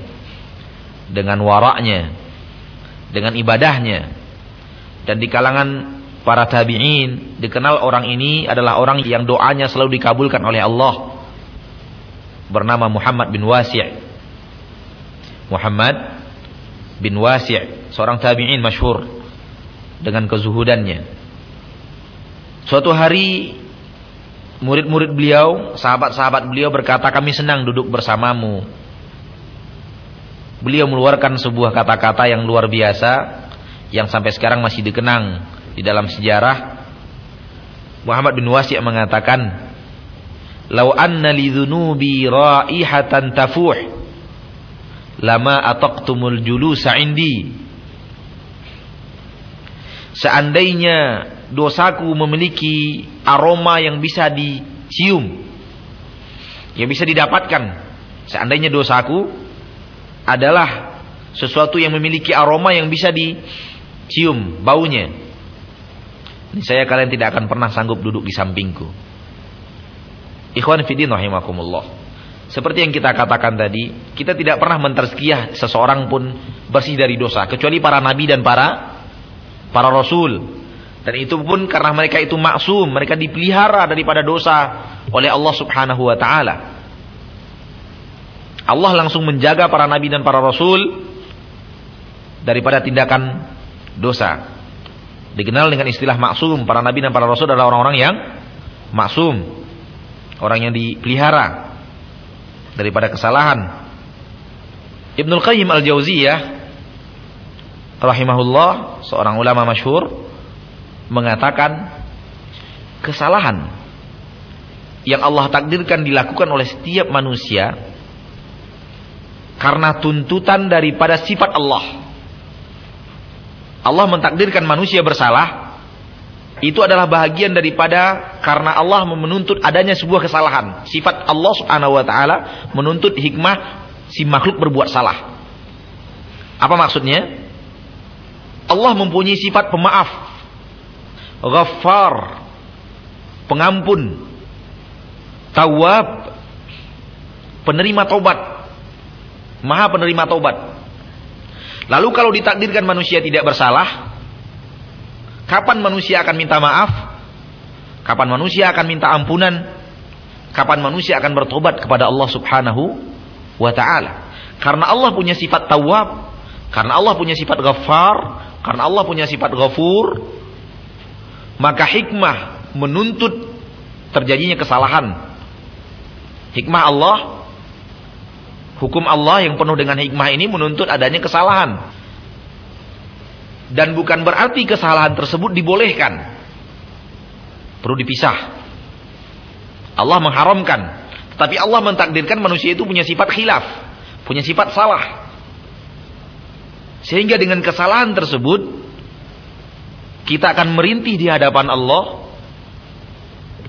dengan waraknya, dengan ibadahnya. Dan di kalangan para tabi'in dikenal orang ini adalah orang yang doanya selalu dikabulkan oleh Allah. Bernama Muhammad bin Wasi'. Muhammad bin Wasi' seorang tabi'in masyhur dengan kezuhudannya. Suatu hari murid-murid beliau, sahabat-sahabat beliau berkata, "Kami senang duduk bersamamu." Beliau mengeluarkan sebuah kata-kata yang luar biasa yang sampai sekarang masih dikenang di dalam sejarah. Muhammad bin Wasi' mengatakan, "Lau anna li dzunubi raihatan tafuh" lama ataqtumul julusa indi. Seandainya dosaku memiliki aroma yang bisa dicium yang bisa didapatkan. Seandainya dosaku adalah sesuatu yang memiliki aroma yang bisa dicium baunya ini saya kalian tidak akan pernah sanggup duduk di sampingku. Ikhwan fillah rahimakumullah seperti yang kita katakan tadi, kita tidak pernah menterzkiyah seseorang pun bersih dari dosa kecuali para nabi dan para para rasul. Dan itu pun karena mereka itu maksum, mereka dipelihara daripada dosa oleh Allah Subhanahu wa taala. Allah langsung menjaga para nabi dan para rasul daripada tindakan dosa. Dikenal dengan istilah maksum, para nabi dan para rasul adalah orang-orang yang maksum. Orang yang dipelihara daripada kesalahan. Ibnul Qayyim Al-Jauziyah rahimahullah, seorang ulama masyhur mengatakan kesalahan yang Allah takdirkan dilakukan oleh setiap manusia karena tuntutan daripada sifat Allah. Allah mentakdirkan manusia bersalah itu adalah bahagian daripada karena Allah menuntut adanya sebuah kesalahan. Sifat Allah Subhanahu wa taala menuntut hikmah si makhluk berbuat salah. Apa maksudnya? Allah mempunyai sifat pemaaf. Ghaffar. Pengampun. Tawab. Penerima taubat. Maha penerima taubat. Lalu kalau ditakdirkan manusia tidak bersalah, kapan manusia akan minta maaf? Kapan manusia akan minta ampunan? Kapan manusia akan bertobat kepada Allah Subhanahu wa taala? Karena Allah punya sifat tawab, karena Allah punya sifat ghafar, karena Allah punya sifat ghafur, maka hikmah menuntut terjadinya kesalahan. Hikmah Allah, hukum Allah yang penuh dengan hikmah ini menuntut adanya kesalahan. Dan bukan berarti kesalahan tersebut dibolehkan. Perlu dipisah. Allah mengharamkan. Tapi Allah mentakdirkan manusia itu punya sifat khilaf. Punya sifat salah. Sehingga dengan kesalahan tersebut kita akan merintih di hadapan Allah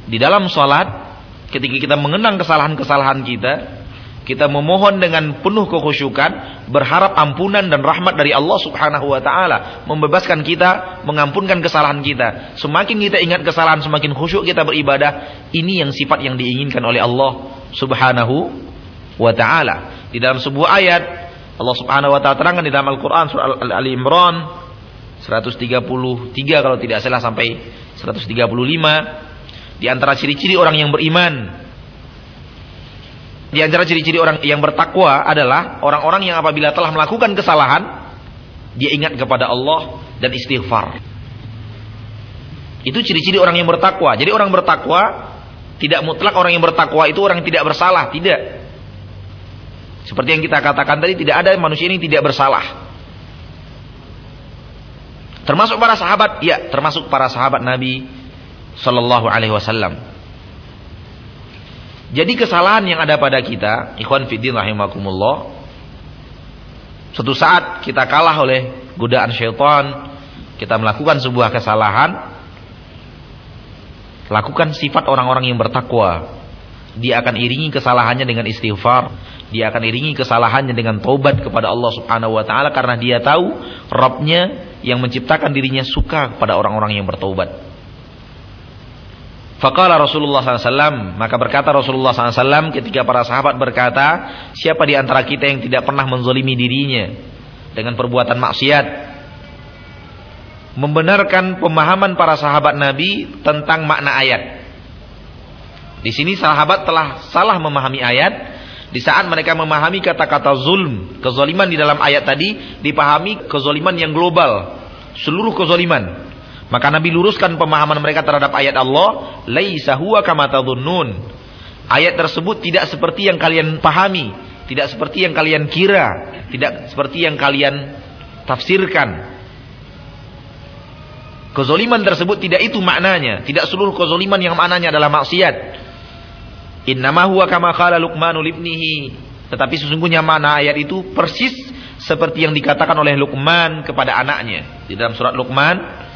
di dalam salat ketika kita mengenang kesalahan-kesalahan kita kita memohon dengan penuh kekhusyukan berharap ampunan dan rahmat dari Allah Subhanahu wa taala membebaskan kita mengampunkan kesalahan kita. Semakin kita ingat kesalahan semakin khusyuk kita beribadah. Ini yang sifat yang diinginkan oleh Allah Subhanahu wa taala. Di dalam sebuah ayat Allah Subhanahu wa taala terangkan di dalam Al-Qur'an surah Al-Ali Imran 133 kalau tidak salah sampai 135 di antara ciri-ciri orang yang beriman di antara ciri-ciri orang yang bertakwa adalah orang-orang yang apabila telah melakukan kesalahan dia ingat kepada Allah dan istighfar. Itu ciri-ciri orang yang bertakwa. Jadi orang bertakwa tidak mutlak orang yang bertakwa itu orang yang tidak bersalah, tidak. Seperti yang kita katakan tadi tidak ada manusia ini tidak bersalah. Termasuk para sahabat, ya, termasuk para sahabat Nabi sallallahu alaihi wasallam. Jadi kesalahan yang ada pada kita, ikhwan fiddin rahimakumullah, suatu saat kita kalah oleh godaan syaitan, kita melakukan sebuah kesalahan, lakukan sifat orang-orang yang bertakwa. Dia akan iringi kesalahannya dengan istighfar, dia akan iringi kesalahannya dengan taubat kepada Allah Subhanahu wa taala karena dia tahu Rabbnya yang menciptakan dirinya suka kepada orang-orang yang bertaubat. Faqala Rasulullah SAW Maka berkata Rasulullah SAW Ketika para sahabat berkata Siapa di antara kita yang tidak pernah menzolimi dirinya Dengan perbuatan maksiat? Membenarkan pemahaman para sahabat Nabi Tentang makna ayat. Di sini sahabat telah salah memahami ayat. Di saat mereka memahami kata-kata zulm, kezoliman di dalam ayat tadi dipahami kezoliman yang global, seluruh kezoliman. Maka Nabi luruskan pemahaman mereka terhadap ayat Allah, laisa huwa kama. Ayat tersebut tidak seperti yang kalian pahami, tidak seperti yang kalian kira, tidak seperti yang kalian tafsirkan. Kezoliman tersebut tidak itu maknanya, tidak seluruh kezoliman yang maknanya adalah maksiat. Innama huwa kama. Tetapi sesungguhnya mana ayat itu persis seperti yang dikatakan oleh Luqman kepada anaknya. Di dalam surat Luqman,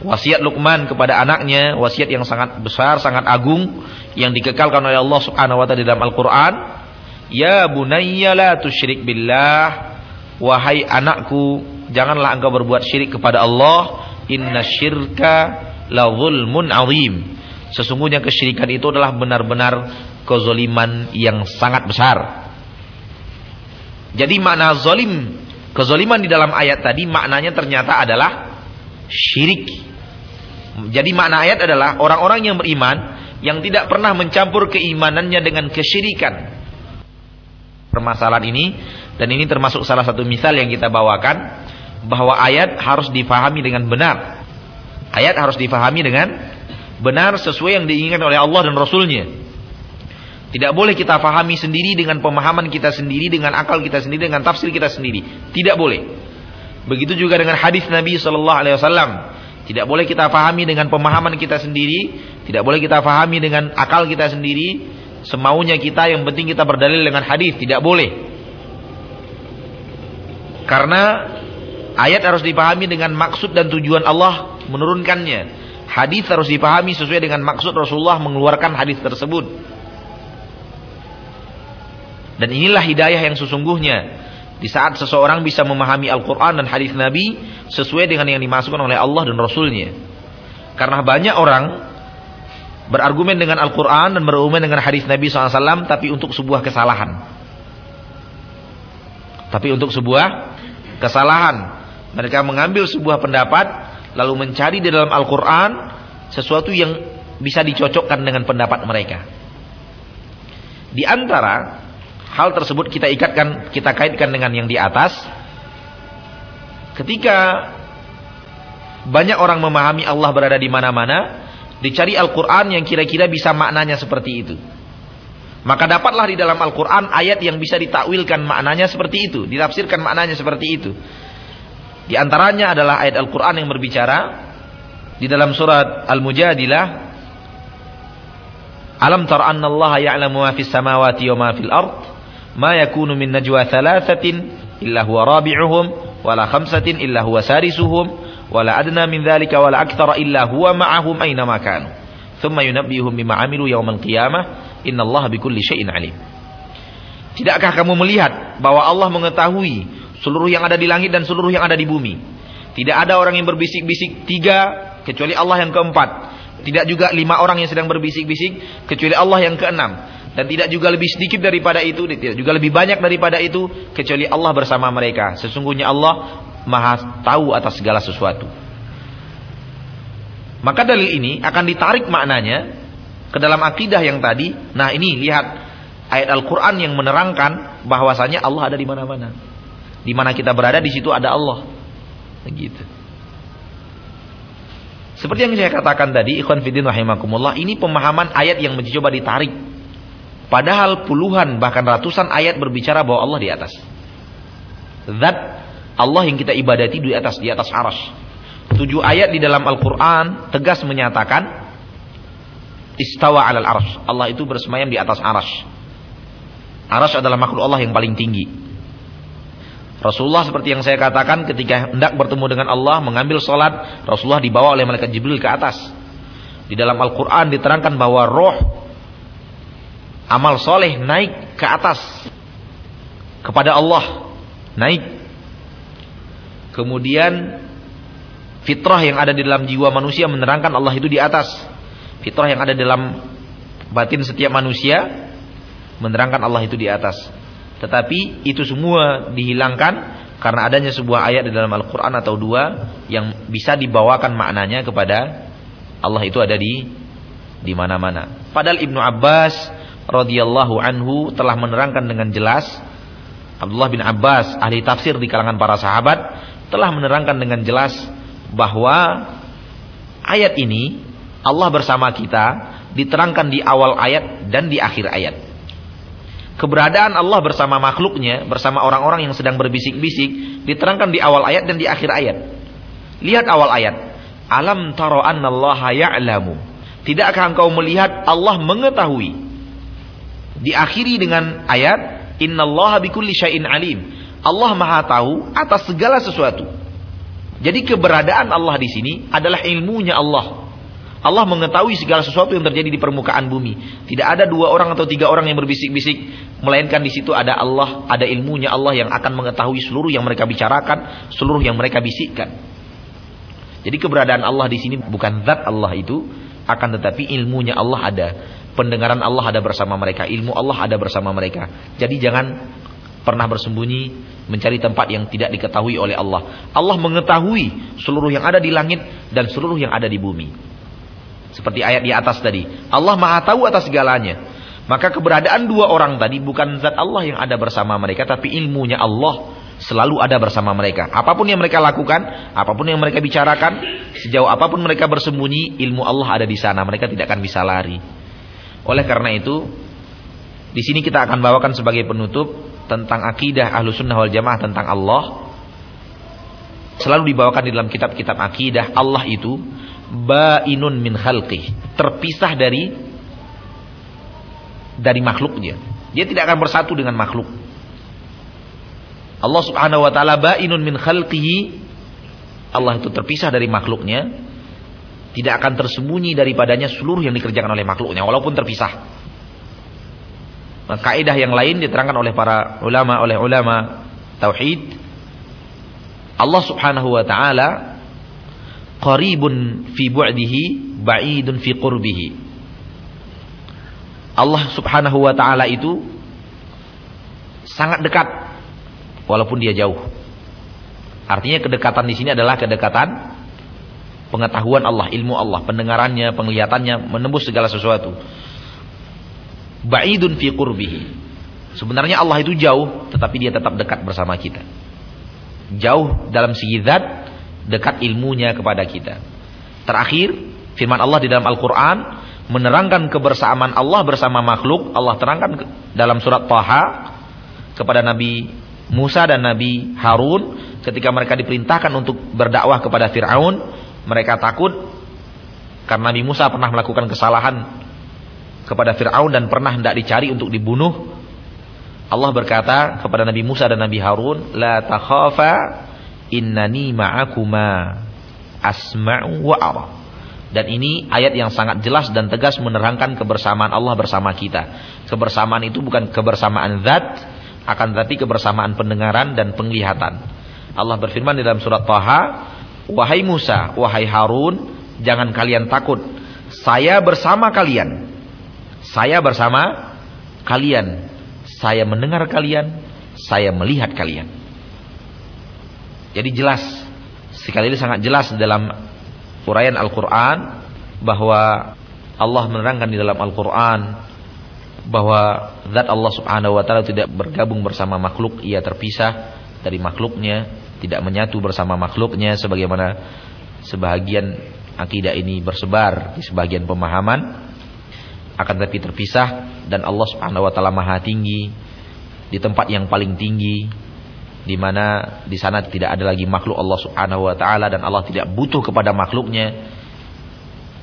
wasiat Luqman kepada anaknya, wasiat yang sangat besar, sangat agung yang dikekalkan oleh Allah Subhanahu wa taala di dalam Al-Qur'an. Ya bunayya la tusyrik billah. Wahai anakku, janganlah engkau berbuat syirik kepada Allah. Inna syirka la zulmun azim. Sesungguhnya kesyirikan itu adalah benar-benar kezoliman yang sangat besar. Jadi makna zolim, kezoliman di dalam ayat tadi maknanya ternyata adalah syirik. Jadi makna ayat adalah orang-orang yang beriman yang tidak pernah mencampur keimanannya dengan kesyirikan. Permasalahan ini dan ini termasuk salah satu misal yang kita bawakan bahwa ayat harus difahami dengan benar. Ayat harus difahami dengan benar sesuai yang diinginkan oleh Allah dan Rasulnya. Tidak boleh kita fahami sendiri dengan pemahaman kita sendiri, dengan akal kita sendiri, dengan tafsir kita sendiri. Tidak boleh. Begitu juga dengan hadis Nabi Shallallahu Alaihi Wasallam. Tidak boleh kita fahami dengan pemahaman kita sendiri. Tidak boleh kita fahami dengan akal kita sendiri. Semaunya kita, yang penting kita berdalil dengan hadis. Tidak boleh. Karena ayat harus dipahami dengan maksud dan tujuan Allah menurunkannya. Hadis harus dipahami sesuai dengan maksud Rasulullah mengeluarkan hadis tersebut. Dan inilah hidayah yang sesungguhnya. Di saat seseorang bisa memahami Al-Quran dan hadis Nabi sesuai dengan yang dimasukkan oleh Allah dan Rasulnya. Karena banyak orang berargumen dengan Al-Quran dan berargumen dengan hadis Nabi SAW tapi untuk sebuah kesalahan. Tapi untuk sebuah kesalahan. Mereka mengambil sebuah pendapat lalu mencari di dalam Al-Quran sesuatu yang bisa dicocokkan dengan pendapat mereka. Di antara hal tersebut kita ikatkan, kita kaitkan dengan yang di atas. Ketika banyak orang memahami Allah berada di mana-mana, dicari Al-Quran yang kira-kira bisa maknanya seperti itu. Maka dapatlah di dalam Al-Quran ayat yang bisa ditakwilkan maknanya seperti itu, ditafsirkan maknanya seperti itu. Di antaranya adalah ayat Al-Quran yang berbicara di dalam surat Al-Mujadilah. Alam tara anna Allah ya'lamu ma fis samawati wa ma fil ard ma yakunu min najwa thalathatin illa huwa rabi'uhum wala khamsatin illa huwa sarisuhum wala adna min dhalika wala akthara illa huwa ma'ahum aina ma kanu thumma yunabbihum bima amilu yawmal qiyamah innallaha bikulli syai'in alim Tidakkah kamu melihat bahwa Allah mengetahui seluruh yang ada di langit dan seluruh yang ada di bumi. Tidak ada orang yang berbisik-bisik tiga kecuali Allah yang keempat. Tidak juga lima orang yang sedang berbisik-bisik kecuali Allah yang keenam. Dan tidak juga lebih sedikit daripada itu, tidak juga lebih banyak daripada itu kecuali Allah bersama mereka. Sesungguhnya Allah Maha tahu atas segala sesuatu. Maka dalil ini akan ditarik maknanya ke dalam akidah yang tadi. Nah, ini lihat ayat Al-Qur'an yang menerangkan bahwasanya Allah ada di mana-mana. Di mana kita berada di situ ada Allah. Begitu. Seperti yang saya katakan tadi, ikhwan fillah rahimakumullah, ini pemahaman ayat yang mencoba ditarik. Padahal puluhan bahkan ratusan ayat berbicara bahwa Allah di atas. Zat Allah yang kita ibadati di atas di atas aras. Tujuh ayat di dalam Al-Quran tegas menyatakan istawa alal aras. Allah itu bersemayam di atas aras. Aras adalah makhluk Allah yang paling tinggi. Rasulullah seperti yang saya katakan ketika hendak bertemu dengan Allah mengambil sholat Rasulullah dibawa oleh malaikat Jibril ke atas di dalam Al-Quran diterangkan bahwa roh amal soleh naik ke atas. Kepada Allah naik. Kemudian fitrah yang ada di dalam jiwa manusia menerangkan Allah itu di atas. Fitrah yang ada dalam batin setiap manusia menerangkan Allah itu di atas. Tetapi itu semua dihilangkan karena adanya sebuah ayat di dalam Al-Quran atau dua yang bisa dibawakan maknanya kepada Allah itu ada di di mana-mana. Padahal Ibnu Abbas radhiyallahu anhu telah menerangkan dengan jelas Abdullah bin Abbas ahli tafsir di kalangan para sahabat telah menerangkan dengan jelas bahwa ayat ini Allah bersama kita diterangkan di awal ayat dan di akhir ayat keberadaan Allah bersama makhluknya, bersama orang-orang yang sedang berbisik-bisik, diterangkan di awal ayat dan di akhir ayat. Lihat awal ayat. Alam taro annallaha ya'lamu. Tidakkah engkau melihat Allah mengetahui? Diakhiri dengan ayat, innallaha bikulli syai'in alim. Allah maha tahu atas segala sesuatu. Jadi keberadaan Allah di sini adalah ilmunya Allah. Allah mengetahui segala sesuatu yang terjadi di permukaan bumi. Tidak ada dua orang atau tiga orang yang berbisik-bisik, melainkan di situ ada Allah, ada ilmunya Allah yang akan mengetahui seluruh yang mereka bicarakan, seluruh yang mereka bisikkan. Jadi keberadaan Allah di sini bukan zat Allah itu, akan tetapi ilmunya Allah ada. Pendengaran Allah ada bersama mereka, ilmu Allah ada bersama mereka. Jadi jangan pernah bersembunyi mencari tempat yang tidak diketahui oleh Allah. Allah mengetahui seluruh yang ada di langit dan seluruh yang ada di bumi. Seperti ayat di atas tadi. Allah maha tahu atas segalanya. Maka keberadaan dua orang tadi bukan zat Allah yang ada bersama mereka. Tapi ilmunya Allah selalu ada bersama mereka. Apa pun yang mereka lakukan, apa pun yang mereka bicarakan, sejauh apa pun mereka bersembunyi, ilmu Allah ada di sana. Mereka tidak akan bisa lari. Oleh karena itu, di sini kita akan bawakan sebagai penutup tentang akidah ahlu sunnah wal jamaah tentang Allah. Selalu dibawakan di dalam kitab-kitab akidah Allah itu bainun min khalqih, terpisah dari dari makhluknya. Dia tidak akan bersatu dengan makhluk. Allah Subhanahu wa taala bainun min khalqihi. Allah itu terpisah dari makhluknya. Tidak akan tersembunyi daripadanya seluruh yang dikerjakan oleh makhluknya walaupun terpisah. Kaidah yang lain diterangkan oleh para ulama oleh ulama tauhid. Allah Subhanahu wa taala qaribun fi bu'dihi ba'idun fi qurbihi. Allah Subhanahu wa taala itu sangat dekat walaupun dia jauh. Artinya kedekatan di sini adalah kedekatan pengetahuan Allah, ilmu Allah, pendengarannya, penglihatannya menembus segala sesuatu. Ba'idun fi qurbihi. Sebenarnya Allah itu jauh, tetapi dia tetap dekat bersama kita. Jauh dalam segi zat, dekat ilmunya kepada kita. Terakhir, firman Allah di dalam Al-Qur'an menerangkan kebersamaan Allah bersama makhluk. Allah terangkan dalam surat Taha kepada Nabi Musa dan Nabi Harun ketika mereka diperintahkan untuk berdakwah kepada Firaun mereka takut karena Nabi Musa pernah melakukan kesalahan kepada Fir'aun dan pernah hendak dicari untuk dibunuh. Allah berkata kepada Nabi Musa dan Nabi Harun, "La takhafa innani ma'akuma asma'u wa ara." Dan ini ayat yang sangat jelas dan tegas menerangkan kebersamaan Allah bersama kita. Kebersamaan itu bukan kebersamaan zat, akan tetapi kebersamaan pendengaran dan penglihatan. Allah berfirman di dalam surat Taha, Wahai Musa, wahai Harun, jangan kalian takut. Saya bersama kalian. Saya bersama kalian. Saya mendengar kalian, saya melihat kalian. Jadi jelas, sekali ini sangat jelas dalam uraian Al-Qur'an bahwa Allah menerangkan di dalam Al-Qur'an bahwa zat Allah Subhanahu wa taala tidak bergabung bersama makhluk, ia terpisah dari makhluknya tidak menyatu bersama makhluknya sebagaimana sebahagian akidah ini bersebar di sebagian pemahaman akan tetapi terpisah dan Allah Subhanahu wa taala Maha tinggi di tempat yang paling tinggi di mana di sana tidak ada lagi makhluk Allah Subhanahu wa taala dan Allah tidak butuh kepada makhluknya.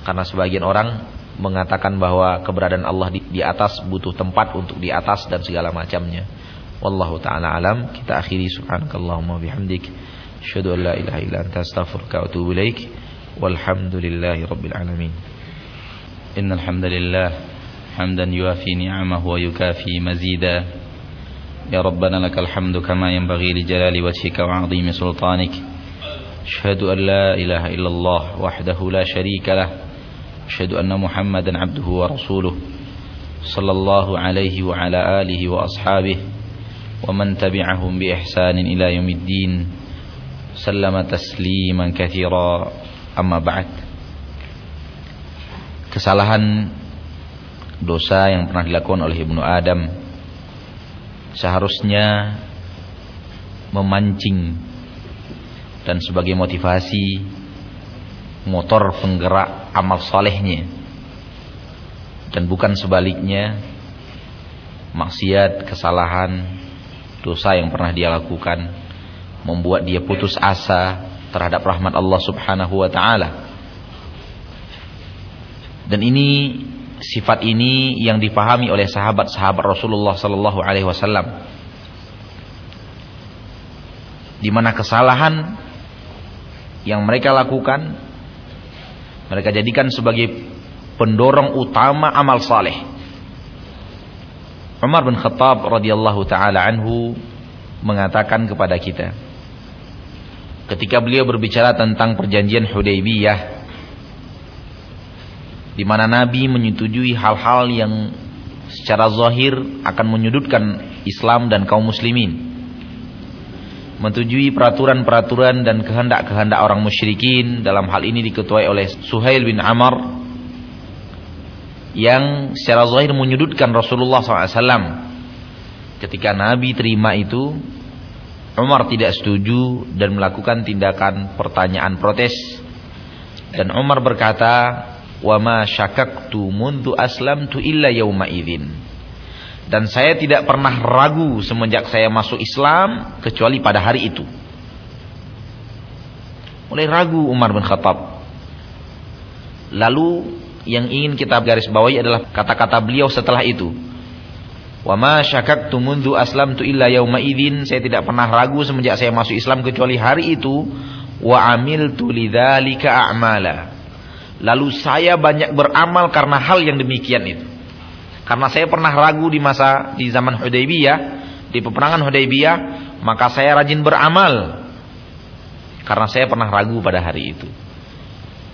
Karena sebagian orang mengatakan bahwa keberadaan Allah di, di atas butuh tempat untuk di atas dan segala macamnya Wallahu ta'ala alam. Kita akhiri subhanakallahumma bihamdik. Asyhadu an la ilaha illa anta astaghfiruka wa atubu ilaik. Walhamdulillahi rabbil alamin. Innal hamdalillah hamdan yuafi ni'amahu wa yukafi mazida. يا ربنا لك الحمد كما ينبغي لجلال وجهك وعظيم سلطانك أشهد أن لا إله إلا الله وحده لا شريك له أشهد أن محمدا عبده ورسوله صلى الله عليه وعلى آله وأصحابه ومن تبعهم بإحسان إلى يوم الدين سلم تسليما كثيرا أما بعد kesalahan dosa yang pernah dilakukan oleh Ibnu Adam seharusnya memancing dan sebagai motivasi motor penggerak amal salehnya dan bukan sebaliknya maksiat kesalahan dosa yang pernah dia lakukan membuat dia putus asa terhadap rahmat Allah Subhanahu wa taala. Dan ini sifat ini yang dipahami oleh sahabat-sahabat Rasulullah sallallahu alaihi wasallam. Di mana kesalahan yang mereka lakukan mereka jadikan sebagai pendorong utama amal saleh. Umar bin Khattab radhiyallahu taala anhu mengatakan kepada kita ketika beliau berbicara tentang perjanjian Hudaybiyah di mana Nabi menyetujui hal-hal yang secara zahir akan menyudutkan Islam dan kaum muslimin menyetujui peraturan-peraturan dan kehendak-kehendak orang musyrikin dalam hal ini diketuai oleh Suhail bin Amr yang secara zahir menyudutkan Rasulullah SAW. Ketika Nabi terima itu, Umar tidak setuju dan melakukan tindakan pertanyaan protes. Dan Umar berkata, "Wa syakaktu mundu aslamtu illa yauma idzin." Dan saya tidak pernah ragu semenjak saya masuk Islam kecuali pada hari itu. Mulai ragu Umar bin Khattab. Lalu yang ingin kita garis bawahi adalah kata-kata beliau setelah itu. Wa ma syakaktu mundu aslamtu illa yauma idzin. Saya tidak pernah ragu semenjak saya masuk Islam kecuali hari itu. Wa amiltu lidzalika a'mala. Lalu saya banyak beramal karena hal yang demikian itu. Karena saya pernah ragu di masa di zaman Hudaybiyah, di peperangan Hudaybiyah, maka saya rajin beramal karena saya pernah ragu pada hari itu.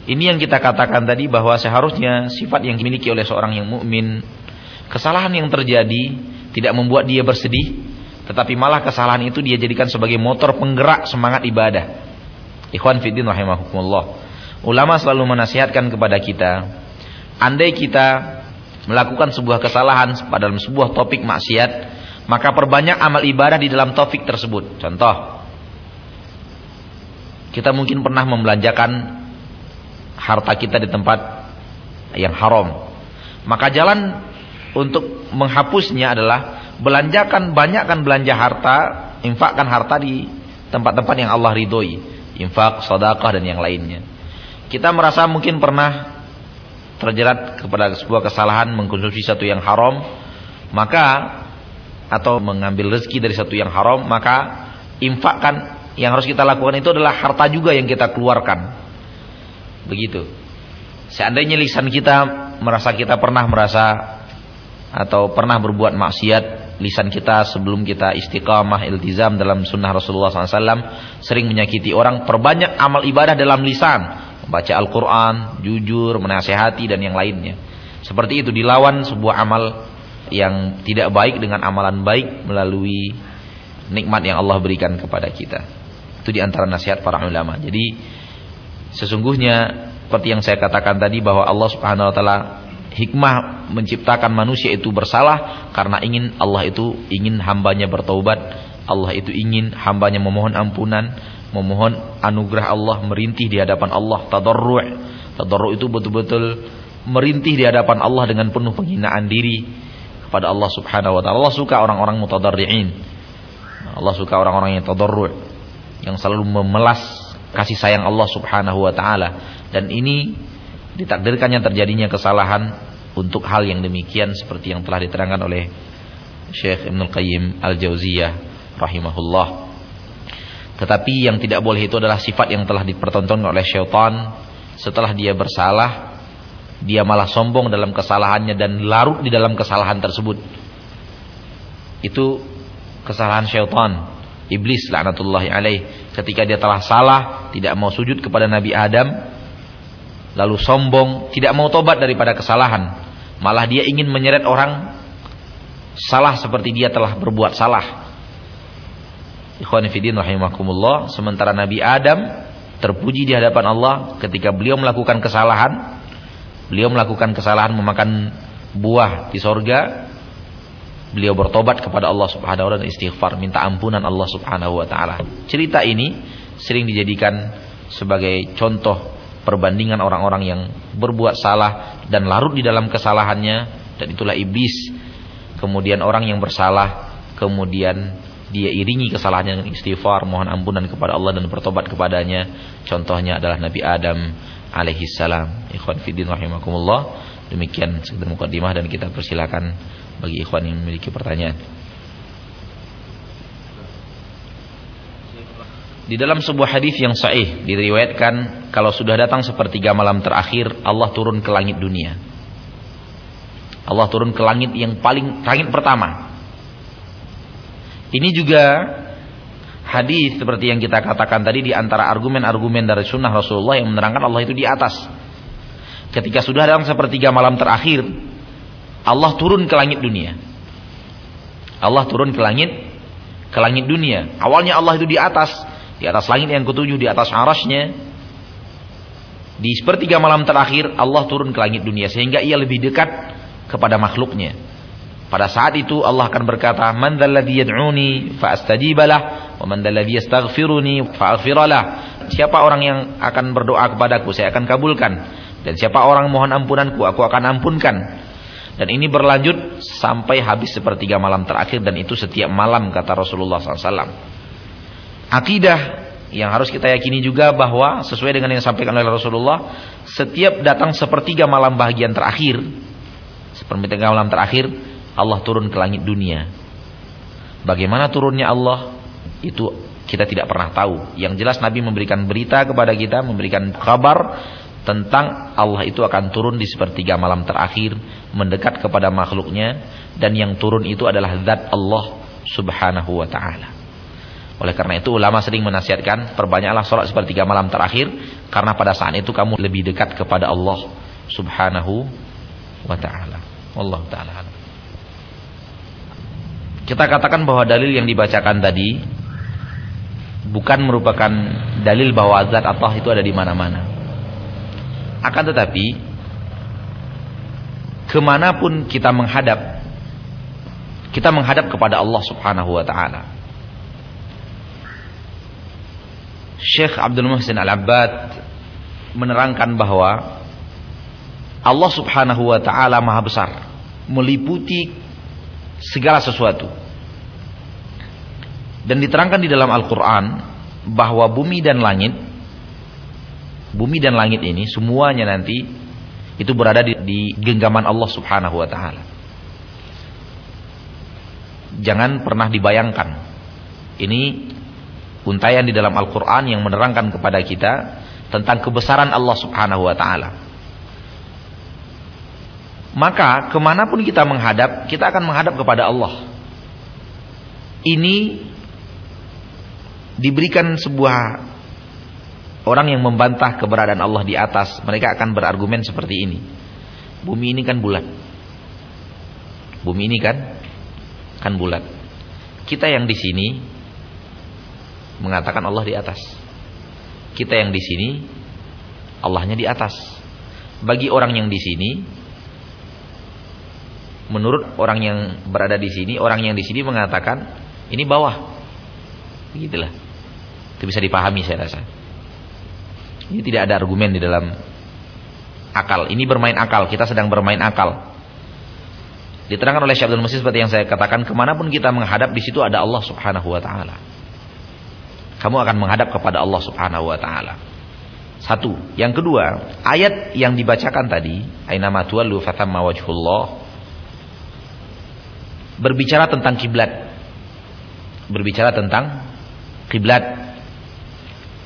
Ini yang kita katakan tadi bahwa seharusnya sifat yang dimiliki oleh seorang yang mukmin, kesalahan yang terjadi tidak membuat dia bersedih, tetapi malah kesalahan itu dia jadikan sebagai motor penggerak semangat ibadah. Ikhwan fiddin rahimahukumullah. Ulama selalu menasihatkan kepada kita, andai kita melakukan sebuah kesalahan dalam sebuah topik maksiat, maka perbanyak amal ibadah di dalam topik tersebut. Contoh, kita mungkin pernah membelanjakan harta kita di tempat yang haram. Maka jalan untuk menghapusnya adalah belanjakan banyakkan belanja harta, infakkan harta di tempat-tempat yang Allah ridhoi, infak, sedekah dan yang lainnya. Kita merasa mungkin pernah terjerat kepada sebuah kesalahan mengkonsumsi satu yang haram, maka atau mengambil rezeki dari satu yang haram, maka infakkan yang harus kita lakukan itu adalah harta juga yang kita keluarkan. Begitu. Seandainya lisan kita merasa kita pernah merasa atau pernah berbuat maksiat, lisan kita sebelum kita istiqamah iltizam dalam sunnah Rasulullah SAW sering menyakiti orang, perbanyak amal ibadah dalam lisan, membaca Al-Quran, jujur, menasehati dan yang lainnya. Seperti itu dilawan sebuah amal yang tidak baik dengan amalan baik melalui nikmat yang Allah berikan kepada kita. Itu di antara nasihat para ulama. Jadi Sesungguhnya seperti yang saya katakan tadi bahwa Allah Subhanahu wa taala hikmah menciptakan manusia itu bersalah karena ingin Allah itu ingin hambanya bertaubat, Allah itu ingin hambanya memohon ampunan, memohon anugerah Allah, merintih di hadapan Allah, tadarru'. Tadarru' itu betul-betul merintih di hadapan Allah dengan penuh penghinaan diri kepada Allah Subhanahu wa taala. Allah suka orang-orang mutadarri'in. Allah suka orang-orang yang tadarru' yang selalu memelas kasih sayang Allah Subhanahu wa taala dan ini ditakdirkannya terjadinya kesalahan untuk hal yang demikian seperti yang telah diterangkan oleh Syekh Ibnu Qayyim Al-Jauziyah rahimahullah. Tetapi yang tidak boleh itu adalah sifat yang telah dipertontonkan oleh syaitan setelah dia bersalah dia malah sombong dalam kesalahannya dan larut di dalam kesalahan tersebut. Itu kesalahan syaitan iblis laknatullahi alaih. Ketika dia telah salah tidak mau sujud kepada Nabi Adam lalu sombong tidak mau tobat daripada kesalahan. Malah dia ingin menyeret orang salah seperti dia telah berbuat salah. Ikhwan fillah rahimakumullah sementara Nabi Adam terpuji di hadapan Allah ketika beliau melakukan kesalahan. Beliau melakukan kesalahan memakan buah di sorga beliau bertobat kepada Allah Subhanahu wa taala dan istighfar minta ampunan Allah Subhanahu wa taala. Cerita ini sering dijadikan sebagai contoh perbandingan orang-orang yang berbuat salah dan larut di dalam kesalahannya dan itulah iblis. Kemudian orang yang bersalah kemudian dia iringi kesalahannya dengan istighfar, mohon ampunan kepada Allah dan bertobat kepadanya. Contohnya adalah Nabi Adam alaihi salam. Ikhwan fillah rahimakumullah. Demikian sekedar mukadimah dan kita persilakan bagi ikhwan yang memiliki pertanyaan. Di dalam sebuah hadis yang sahih diriwayatkan kalau sudah datang sepertiga malam terakhir Allah turun ke langit dunia. Allah turun ke langit yang paling langit pertama. Ini juga hadis seperti yang kita katakan tadi di antara argumen-argumen dari sunnah Rasulullah yang menerangkan Allah itu di atas. Ketika sudah datang sepertiga malam terakhir, Allah turun ke langit dunia. Allah turun ke langit ke langit dunia. Awalnya Allah itu di atas, di atas langit yang ketujuh, di atas arasnya. Di sepertiga malam terakhir Allah turun ke langit dunia sehingga ia lebih dekat kepada makhluknya. Pada saat itu Allah akan berkata, "Man dzalladzi yad'uni fa astajibalah wa man yastaghfiruni fa Siapa orang yang akan berdoa kepadaku, saya akan kabulkan. Dan siapa orang mohon ampunanku, aku akan ampunkan. Dan ini berlanjut sampai habis sepertiga malam terakhir dan itu setiap malam kata Rasulullah SAW. Akidah yang harus kita yakini juga bahwa sesuai dengan yang disampaikan oleh Rasulullah, setiap datang sepertiga malam bagian terakhir, sepertiga malam terakhir, Allah turun ke langit dunia. Bagaimana turunnya Allah? Itu kita tidak pernah tahu. Yang jelas Nabi memberikan berita kepada kita, memberikan kabar tentang Allah itu akan turun di sepertiga malam terakhir mendekat kepada makhluknya dan yang turun itu adalah zat Allah subhanahu wa ta'ala Oleh karena itu ulama sering menasihatkan perbanyaklah sholat sepertiga malam terakhir karena pada saat itu kamu lebih dekat kepada Allah Subhanahu wa taala. Allah taala. Kita katakan bahwa dalil yang dibacakan tadi bukan merupakan dalil bahwa zat Allah itu ada di mana-mana. Akan tetapi ke mana pun kita menghadap kita menghadap kepada Allah Subhanahu wa taala. Syekh Abdul Muhsin Al-Abbad menerangkan bahwa Allah Subhanahu wa taala Maha besar, meliputi segala sesuatu. Dan diterangkan di dalam Al-Qur'an bahwa bumi dan langit bumi dan langit ini semuanya nanti itu berada di, di genggaman Allah Subhanahu wa taala jangan pernah dibayangkan. Ini untayan di dalam Al-Quran yang menerangkan kepada kita tentang kebesaran Allah subhanahu wa ta'ala. Maka ke mana pun kita menghadap, kita akan menghadap kepada Allah. Ini diberikan sebuah orang yang membantah keberadaan Allah di atas. Mereka akan berargumen seperti ini. Bumi ini kan bulat. Bumi ini kan kan bulat. Kita yang di sini mengatakan Allah di atas. Kita yang di sini Allahnya di atas. Bagi orang yang di sini menurut orang yang berada di sini, orang yang di sini mengatakan ini bawah. Begitulah. Itu bisa dipahami saya rasa. Ini tidak ada argumen di dalam akal. Ini bermain akal. Kita sedang bermain akal. Diterangkan oleh Syekh Abdul Masih seperti yang saya katakan, ke mana pun kita menghadap di situ ada Allah Subhanahu Wa Taala. Kamu akan menghadap kepada Allah Subhanahu Wa Taala. Satu. Yang kedua, ayat yang dibacakan tadi, Aina matuallu fatamma wajhullah, berbicara tentang kiblat. Berbicara tentang kiblat.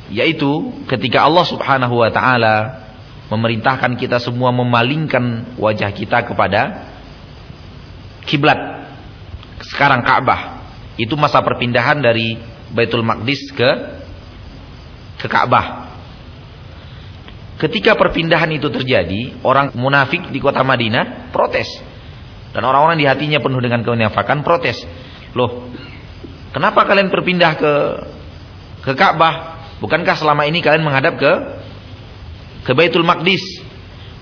Yaitu ketika Allah Subhanahu wa taala memerintahkan kita semua memalingkan wajah kita kepada kiblat. Sekarang Ka'bah. Itu masa perpindahan dari Baitul Maqdis ke ke Ka'bah. Ketika perpindahan itu terjadi, orang munafik di kota Madinah protes. Dan orang-orang di hatinya penuh dengan kemunafikan protes. Loh, kenapa kalian berpindah ke ke Ka'bah? Bukankah selama ini kalian menghadap ke ke Baitul Maqdis?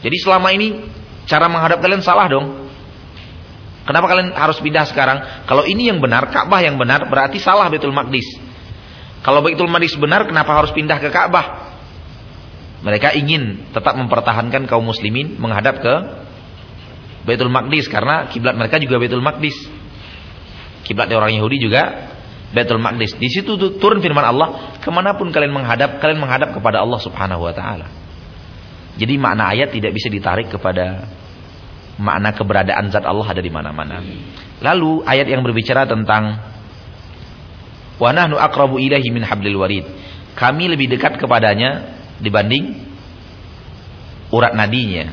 Jadi selama ini cara menghadap kalian salah dong. Kenapa kalian harus pindah sekarang? Kalau ini yang benar, Ka'bah yang benar, berarti salah Baitul Maqdis. Kalau Baitul Maqdis benar, kenapa harus pindah ke Ka'bah? Mereka ingin tetap mempertahankan kaum muslimin menghadap ke Baitul Maqdis karena kiblat mereka juga Baitul Maqdis. Kiblat orang Yahudi juga Baitul Maqdis. Di situ turun firman Allah, ke mana pun kalian menghadap, kalian menghadap kepada Allah Subhanahu Wa Taala. Jadi makna ayat tidak bisa ditarik kepada makna keberadaan zat Allah ada di mana-mana. Lalu ayat yang berbicara tentang wa nahnu aqrabu min hablil warid. Kami lebih dekat kepadanya dibanding urat nadinya.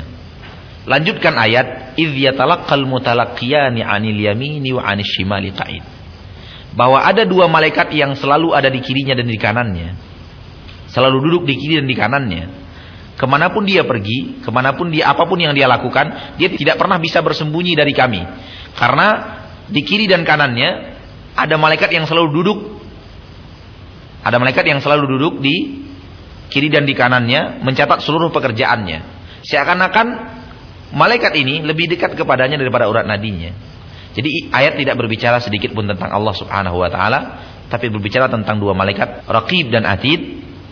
Lanjutkan ayat idz yatalaqqal mutalaqqiyani 'anil yamini wa 'anil shimali qa'id. Bahwa ada dua malaikat yang selalu ada di kirinya dan di kanannya. Selalu duduk di kiri dan di kanannya. Ke mana pun dia pergi, ke mana pun dia apa pun yang dia lakukan, dia tidak pernah bisa bersembunyi dari kami. Karena di kiri dan kanannya ada malaikat yang selalu duduk. Ada malaikat yang selalu duduk di kiri dan di kanannya mencatat seluruh pekerjaannya. Seakan-akan malaikat ini lebih dekat kepadanya daripada urat nadinya. Jadi ayat tidak berbicara sedikit pun tentang Allah Subhanahu wa taala, tapi berbicara tentang dua malaikat Raqib dan Atid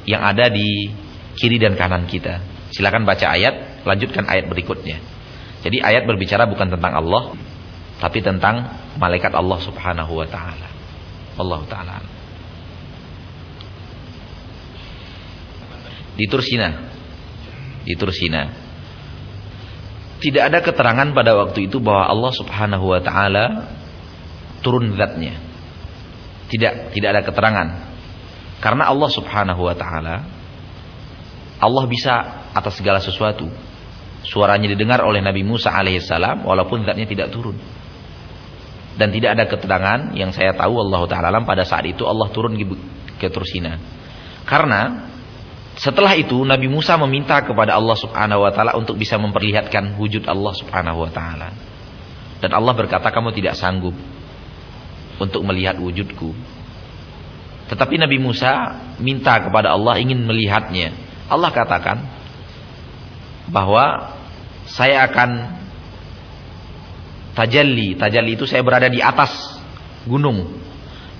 yang ada di kiri dan kanan kita. Silakan baca ayat, lanjutkan ayat berikutnya. Jadi ayat berbicara bukan tentang Allah, tapi tentang malaikat Allah Subhanahu wa taala. Allah taala. Di Tursina. Di Tursina. Tidak ada keterangan pada waktu itu bahwa Allah Subhanahu wa taala turun zatnya. Tidak, tidak ada keterangan. Karena Allah Subhanahu wa taala Allah bisa atas segala sesuatu. Suaranya didengar oleh Nabi Musa alaihissalam walaupun zatnya tidak turun. Dan tidak ada keterangan yang saya tahu Allah Ta'ala pada saat itu Allah turun ke Tursina. Karena setelah itu Nabi Musa meminta kepada Allah Subhanahu wa taala untuk bisa memperlihatkan wujud Allah Subhanahu wa taala. Dan Allah berkata kamu tidak sanggup untuk melihat wujudku. Tetapi Nabi Musa minta kepada Allah ingin melihatnya. Allah katakan bahwa saya akan tajalli. Tajalli itu saya berada di atas gunung.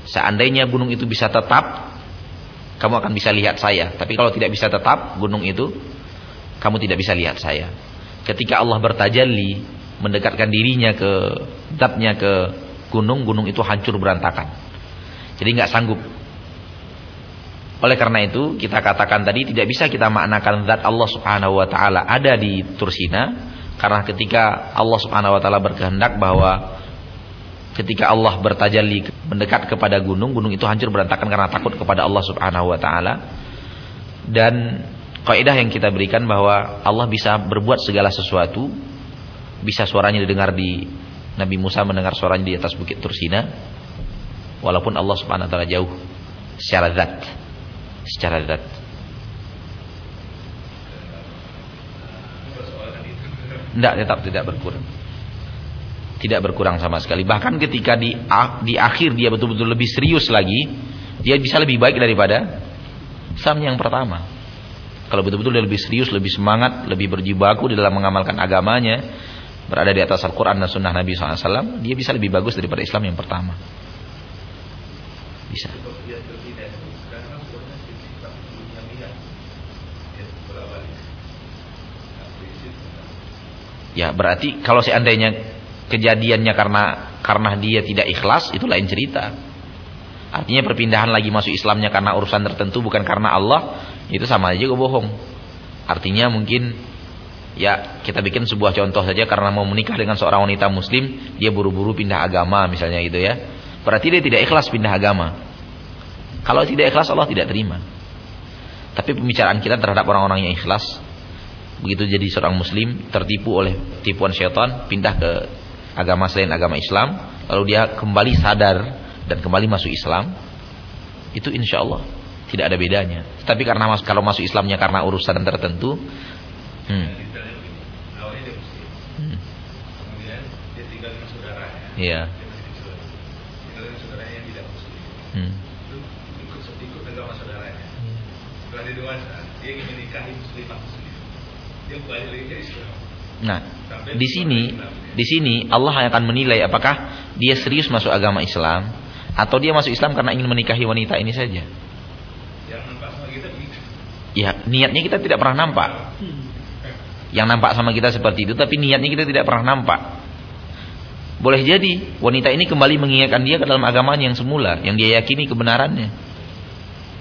Seandainya gunung itu bisa tetap, kamu akan bisa lihat saya. Tapi kalau tidak bisa tetap gunung itu, kamu tidak bisa lihat saya. Ketika Allah bertajalli, mendekatkan dirinya ke zatnya ke gunung, gunung itu hancur berantakan. Jadi nggak sanggup oleh karena itu kita katakan tadi tidak bisa kita maknakan zat Allah Subhanahu wa taala ada di Tursina karena ketika Allah Subhanahu wa taala berkehendak bahwa ketika Allah bertajalli mendekat kepada gunung, gunung itu hancur berantakan karena takut kepada Allah Subhanahu wa taala. Dan kaidah yang kita berikan bahwa Allah bisa berbuat segala sesuatu. Bisa suaranya didengar di Nabi Musa mendengar suaranya di atas bukit Tursina walaupun Allah Subhanahu wa taala jauh secara zat secara zat. Tidak, tetap tidak berkurang. Tidak berkurang sama sekali. Bahkan ketika di di akhir dia betul-betul lebih serius lagi, dia bisa lebih baik daripada Sam yang pertama. Kalau betul-betul dia lebih serius, lebih semangat, lebih berjibaku di dalam mengamalkan agamanya, berada di atas Al-Quran dan Sunnah Nabi SAW, dia bisa lebih bagus daripada Islam yang pertama. Bisa. Ya berarti kalau seandainya kejadiannya karena karena dia tidak ikhlas itu lain cerita. Artinya perpindahan lagi masuk Islamnya karena urusan tertentu bukan karena Allah itu sama aja gue bohong. Artinya mungkin ya kita bikin sebuah contoh saja karena mau menikah dengan seorang wanita muslim dia buru-buru pindah agama misalnya gitu ya. Berarti dia tidak ikhlas pindah agama. Kalau tidak ikhlas Allah tidak terima. Tapi pembicaraan kita terhadap orang-orang yang ikhlas begitu jadi seorang muslim tertipu oleh tipuan syaitan pindah ke agama selain agama Islam lalu dia kembali sadar dan kembali masuk Islam itu insya Allah tidak ada bedanya tapi karena mas kalau masuk Islamnya karena urusan tertentu hmm. hmm. Iya. Hmm. Muslimah Nah, di sini di sini Allah akan menilai apakah dia serius masuk agama Islam atau dia masuk Islam karena ingin menikahi wanita ini saja. Ya, niatnya kita tidak pernah nampak. Yang nampak sama kita seperti itu tapi niatnya kita tidak pernah nampak. Boleh jadi wanita ini kembali mengingatkan dia ke dalam agamanya yang semula, yang dia yakini kebenarannya.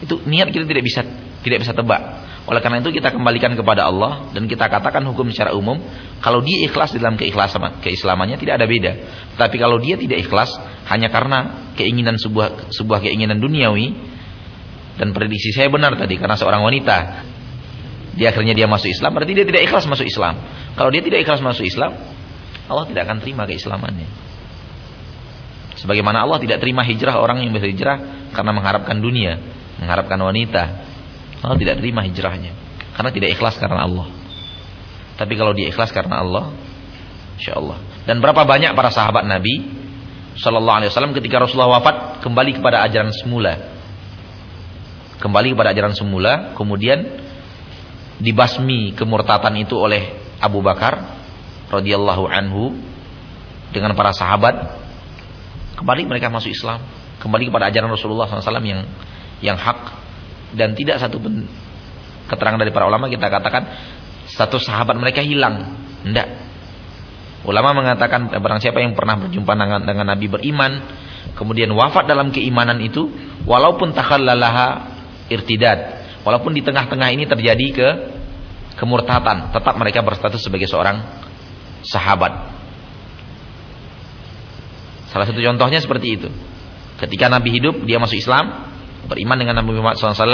Itu niat kita tidak bisa tidak bisa tebak. Oleh karena itu kita kembalikan kepada Allah dan kita katakan hukum secara umum, kalau dia ikhlas dalam keikhlasan keislamannya tidak ada beda. Tapi kalau dia tidak ikhlas hanya karena keinginan sebuah sebuah keinginan duniawi dan prediksi saya benar tadi karena seorang wanita dia akhirnya dia masuk Islam berarti dia tidak ikhlas masuk Islam. Kalau dia tidak ikhlas masuk Islam, Allah tidak akan terima keislamannya. Sebagaimana Allah tidak terima hijrah orang yang berhijrah karena mengharapkan dunia, mengharapkan wanita, Allah tidak terima hijrahnya. Karena tidak ikhlas karena Allah. Tapi kalau dia ikhlas karena Allah, insya Allah. Dan berapa banyak para sahabat Nabi Shallallahu Alaihi Wasallam ketika Rasulullah wafat kembali kepada ajaran semula, kembali kepada ajaran semula, kemudian dibasmi kemurtatan itu oleh Abu Bakar radhiyallahu anhu dengan para sahabat. Kembali mereka masuk Islam. Kembali kepada ajaran Rasulullah SAW yang yang hak dan tidak satu pun keterangan dari para ulama kita katakan satu sahabat mereka hilang. Tidak. Ulama mengatakan barang siapa yang pernah berjumpa dengan, dengan Nabi beriman, kemudian wafat dalam keimanan itu, walaupun takhallalaha irtidad, walaupun di tengah-tengah ini terjadi ke kemurtatan, tetap mereka berstatus sebagai seorang sahabat. Salah satu contohnya seperti itu. Ketika Nabi hidup, dia masuk Islam, beriman dengan Nabi Muhammad SAW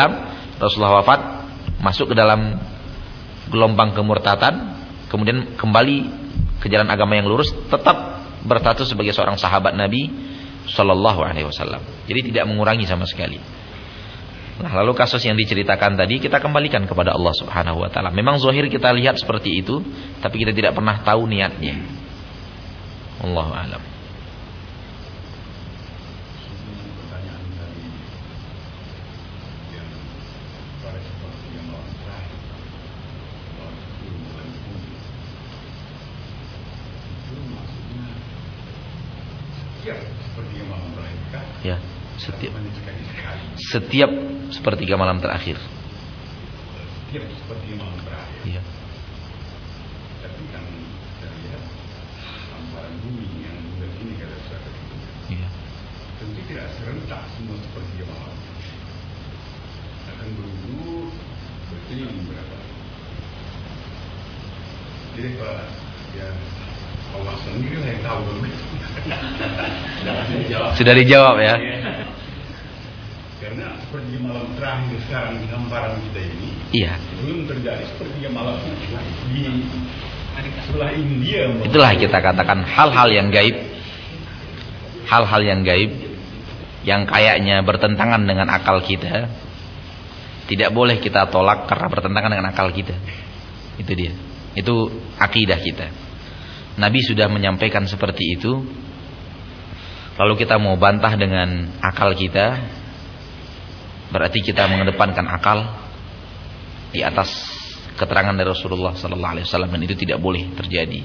Rasulullah wafat masuk ke dalam gelombang kemurtatan kemudian kembali ke jalan agama yang lurus tetap berstatus sebagai seorang sahabat Nabi Shallallahu Alaihi Wasallam. Jadi tidak mengurangi sama sekali. Nah, lalu kasus yang diceritakan tadi kita kembalikan kepada Allah Subhanahu wa taala. Memang zahir kita lihat seperti itu, tapi kita tidak pernah tahu niatnya. Allahu a'lam. Ya, setiap setiap sepertiga malam terakhir. Setiap sepertiga malam terakhir. Iya. Tapi kan kita lihat hamparan bumi yang ini kata saya Iya. tentu tidak serentak semua sepertiga malam. Akan berselang berapa. Jadi Pak, ya Allah sendiri yang tahu begitu. Sudah dijawab ya. Karena sepertiga malam terakhir sekarang di hamparan kita ini Iya. belum terjadi sepertiga malam di sebelah India. Itulah kita katakan hal-hal yang gaib. Hal-hal yang gaib yang kayaknya bertentangan dengan akal kita. Tidak boleh kita tolak karena bertentangan dengan akal kita. Itu dia. Itu akidah kita. Nabi sudah menyampaikan seperti itu. Lalu kita mau bantah dengan akal kita, berarti kita mengedepankan akal di atas keterangan dari Rasulullah wasallam dan itu tidak boleh terjadi.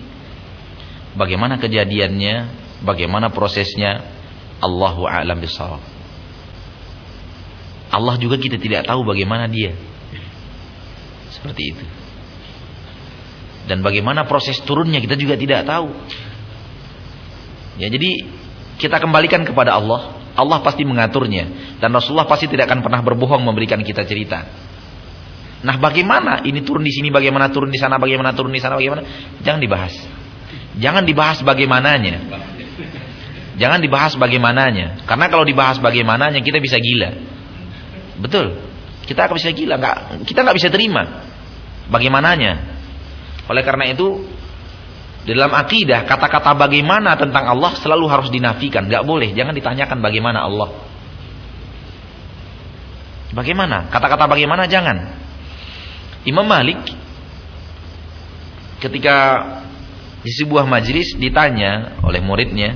Bagaimana kejadiannya, bagaimana prosesnya, Allahu a'lam bishawab. Allah juga kita tidak tahu bagaimana dia. Seperti itu. Dan bagaimana proses turunnya kita juga tidak tahu. Ya, jadi kita kembalikan kepada Allah. Allah pasti mengaturnya dan Rasulullah pasti tidak akan pernah berbohong memberikan kita cerita. Nah, bagaimana ini turun di sini, bagaimana turun di sana, bagaimana turun di sana, bagaimana? Jangan dibahas. Jangan dibahas bagaimananya. Jangan dibahas bagaimananya. Karena kalau dibahas bagaimananya kita bisa gila. Betul. Kita akan bisa gila, nggak kita nggak bisa terima bagaimananya. Oleh karena itu di dalam akidah kata-kata bagaimana tentang Allah selalu harus dinafikan, nggak boleh, jangan ditanyakan bagaimana Allah. Bagaimana? Kata-kata bagaimana jangan. Imam Malik ketika di sebuah majelis ditanya oleh muridnya,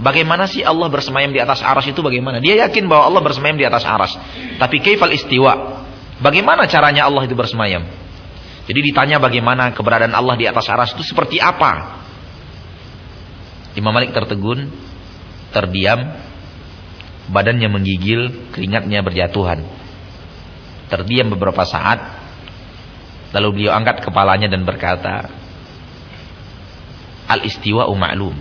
bagaimana sih Allah bersemayam di atas aras itu bagaimana? Dia yakin bahwa Allah bersemayam di atas aras. Tapi kaifal istiwa? Bagaimana caranya Allah itu bersemayam? Jadi ditanya bagaimana keberadaan Allah di atas aras itu seperti apa? Imam Malik tertegun, terdiam, badannya menggigil, keringatnya berjatuhan. Terdiam beberapa saat, lalu beliau angkat kepalanya dan berkata, Al-istiwa'u ma'lum.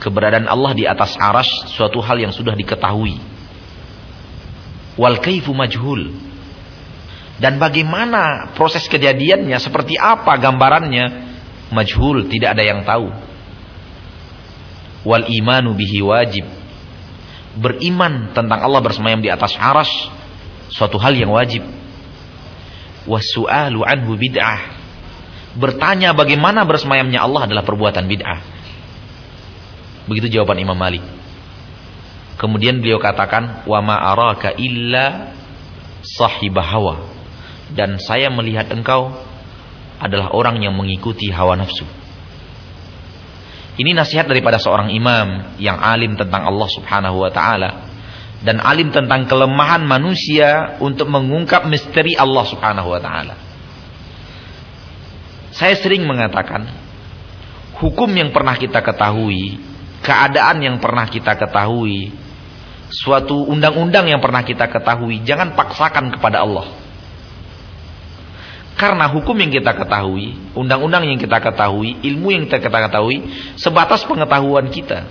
Keberadaan Allah di atas aras suatu hal yang sudah diketahui. Wal kaifu majhul. Dan bagaimana proses kejadiannya, seperti apa gambarannya, majhul, tidak ada yang tahu. Wal imanu bihi wajib. Beriman tentang Allah bersemayam di atas aras suatu hal yang wajib. Wasu'alu anhu bid'ah. Bertanya bagaimana bersemayamnya Allah adalah perbuatan bid'ah. Begitu jawaban Imam Malik. Kemudian beliau katakan, "Wa ma araka illa sahibah hawa." Dan saya melihat engkau adalah orang yang mengikuti hawa nafsu. Ini nasihat daripada seorang imam yang alim tentang Allah Subhanahu wa taala dan alim tentang kelemahan manusia untuk mengungkap misteri Allah Subhanahu wa taala. Saya sering mengatakan hukum yang pernah kita ketahui, keadaan yang pernah kita ketahui, suatu undang-undang yang pernah kita ketahui, jangan paksakan kepada Allah. Karena hukum yang kita ketahui, undang-undang yang kita ketahui, ilmu yang kita ketahui, sebatas pengetahuan kita.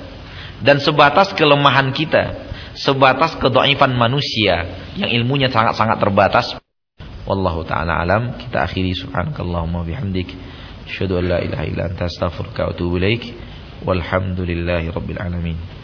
Dan sebatas kelemahan kita. Sebatas kedoifan manusia yang ilmunya sangat-sangat terbatas. Wallahu ta'ala alam. Kita akhiri subhanakallahumma bihamdik. Asyhadu an la ilaha illa anta astaghfiruka wa atubu ilaik. Walhamdulillahi rabbil alamin.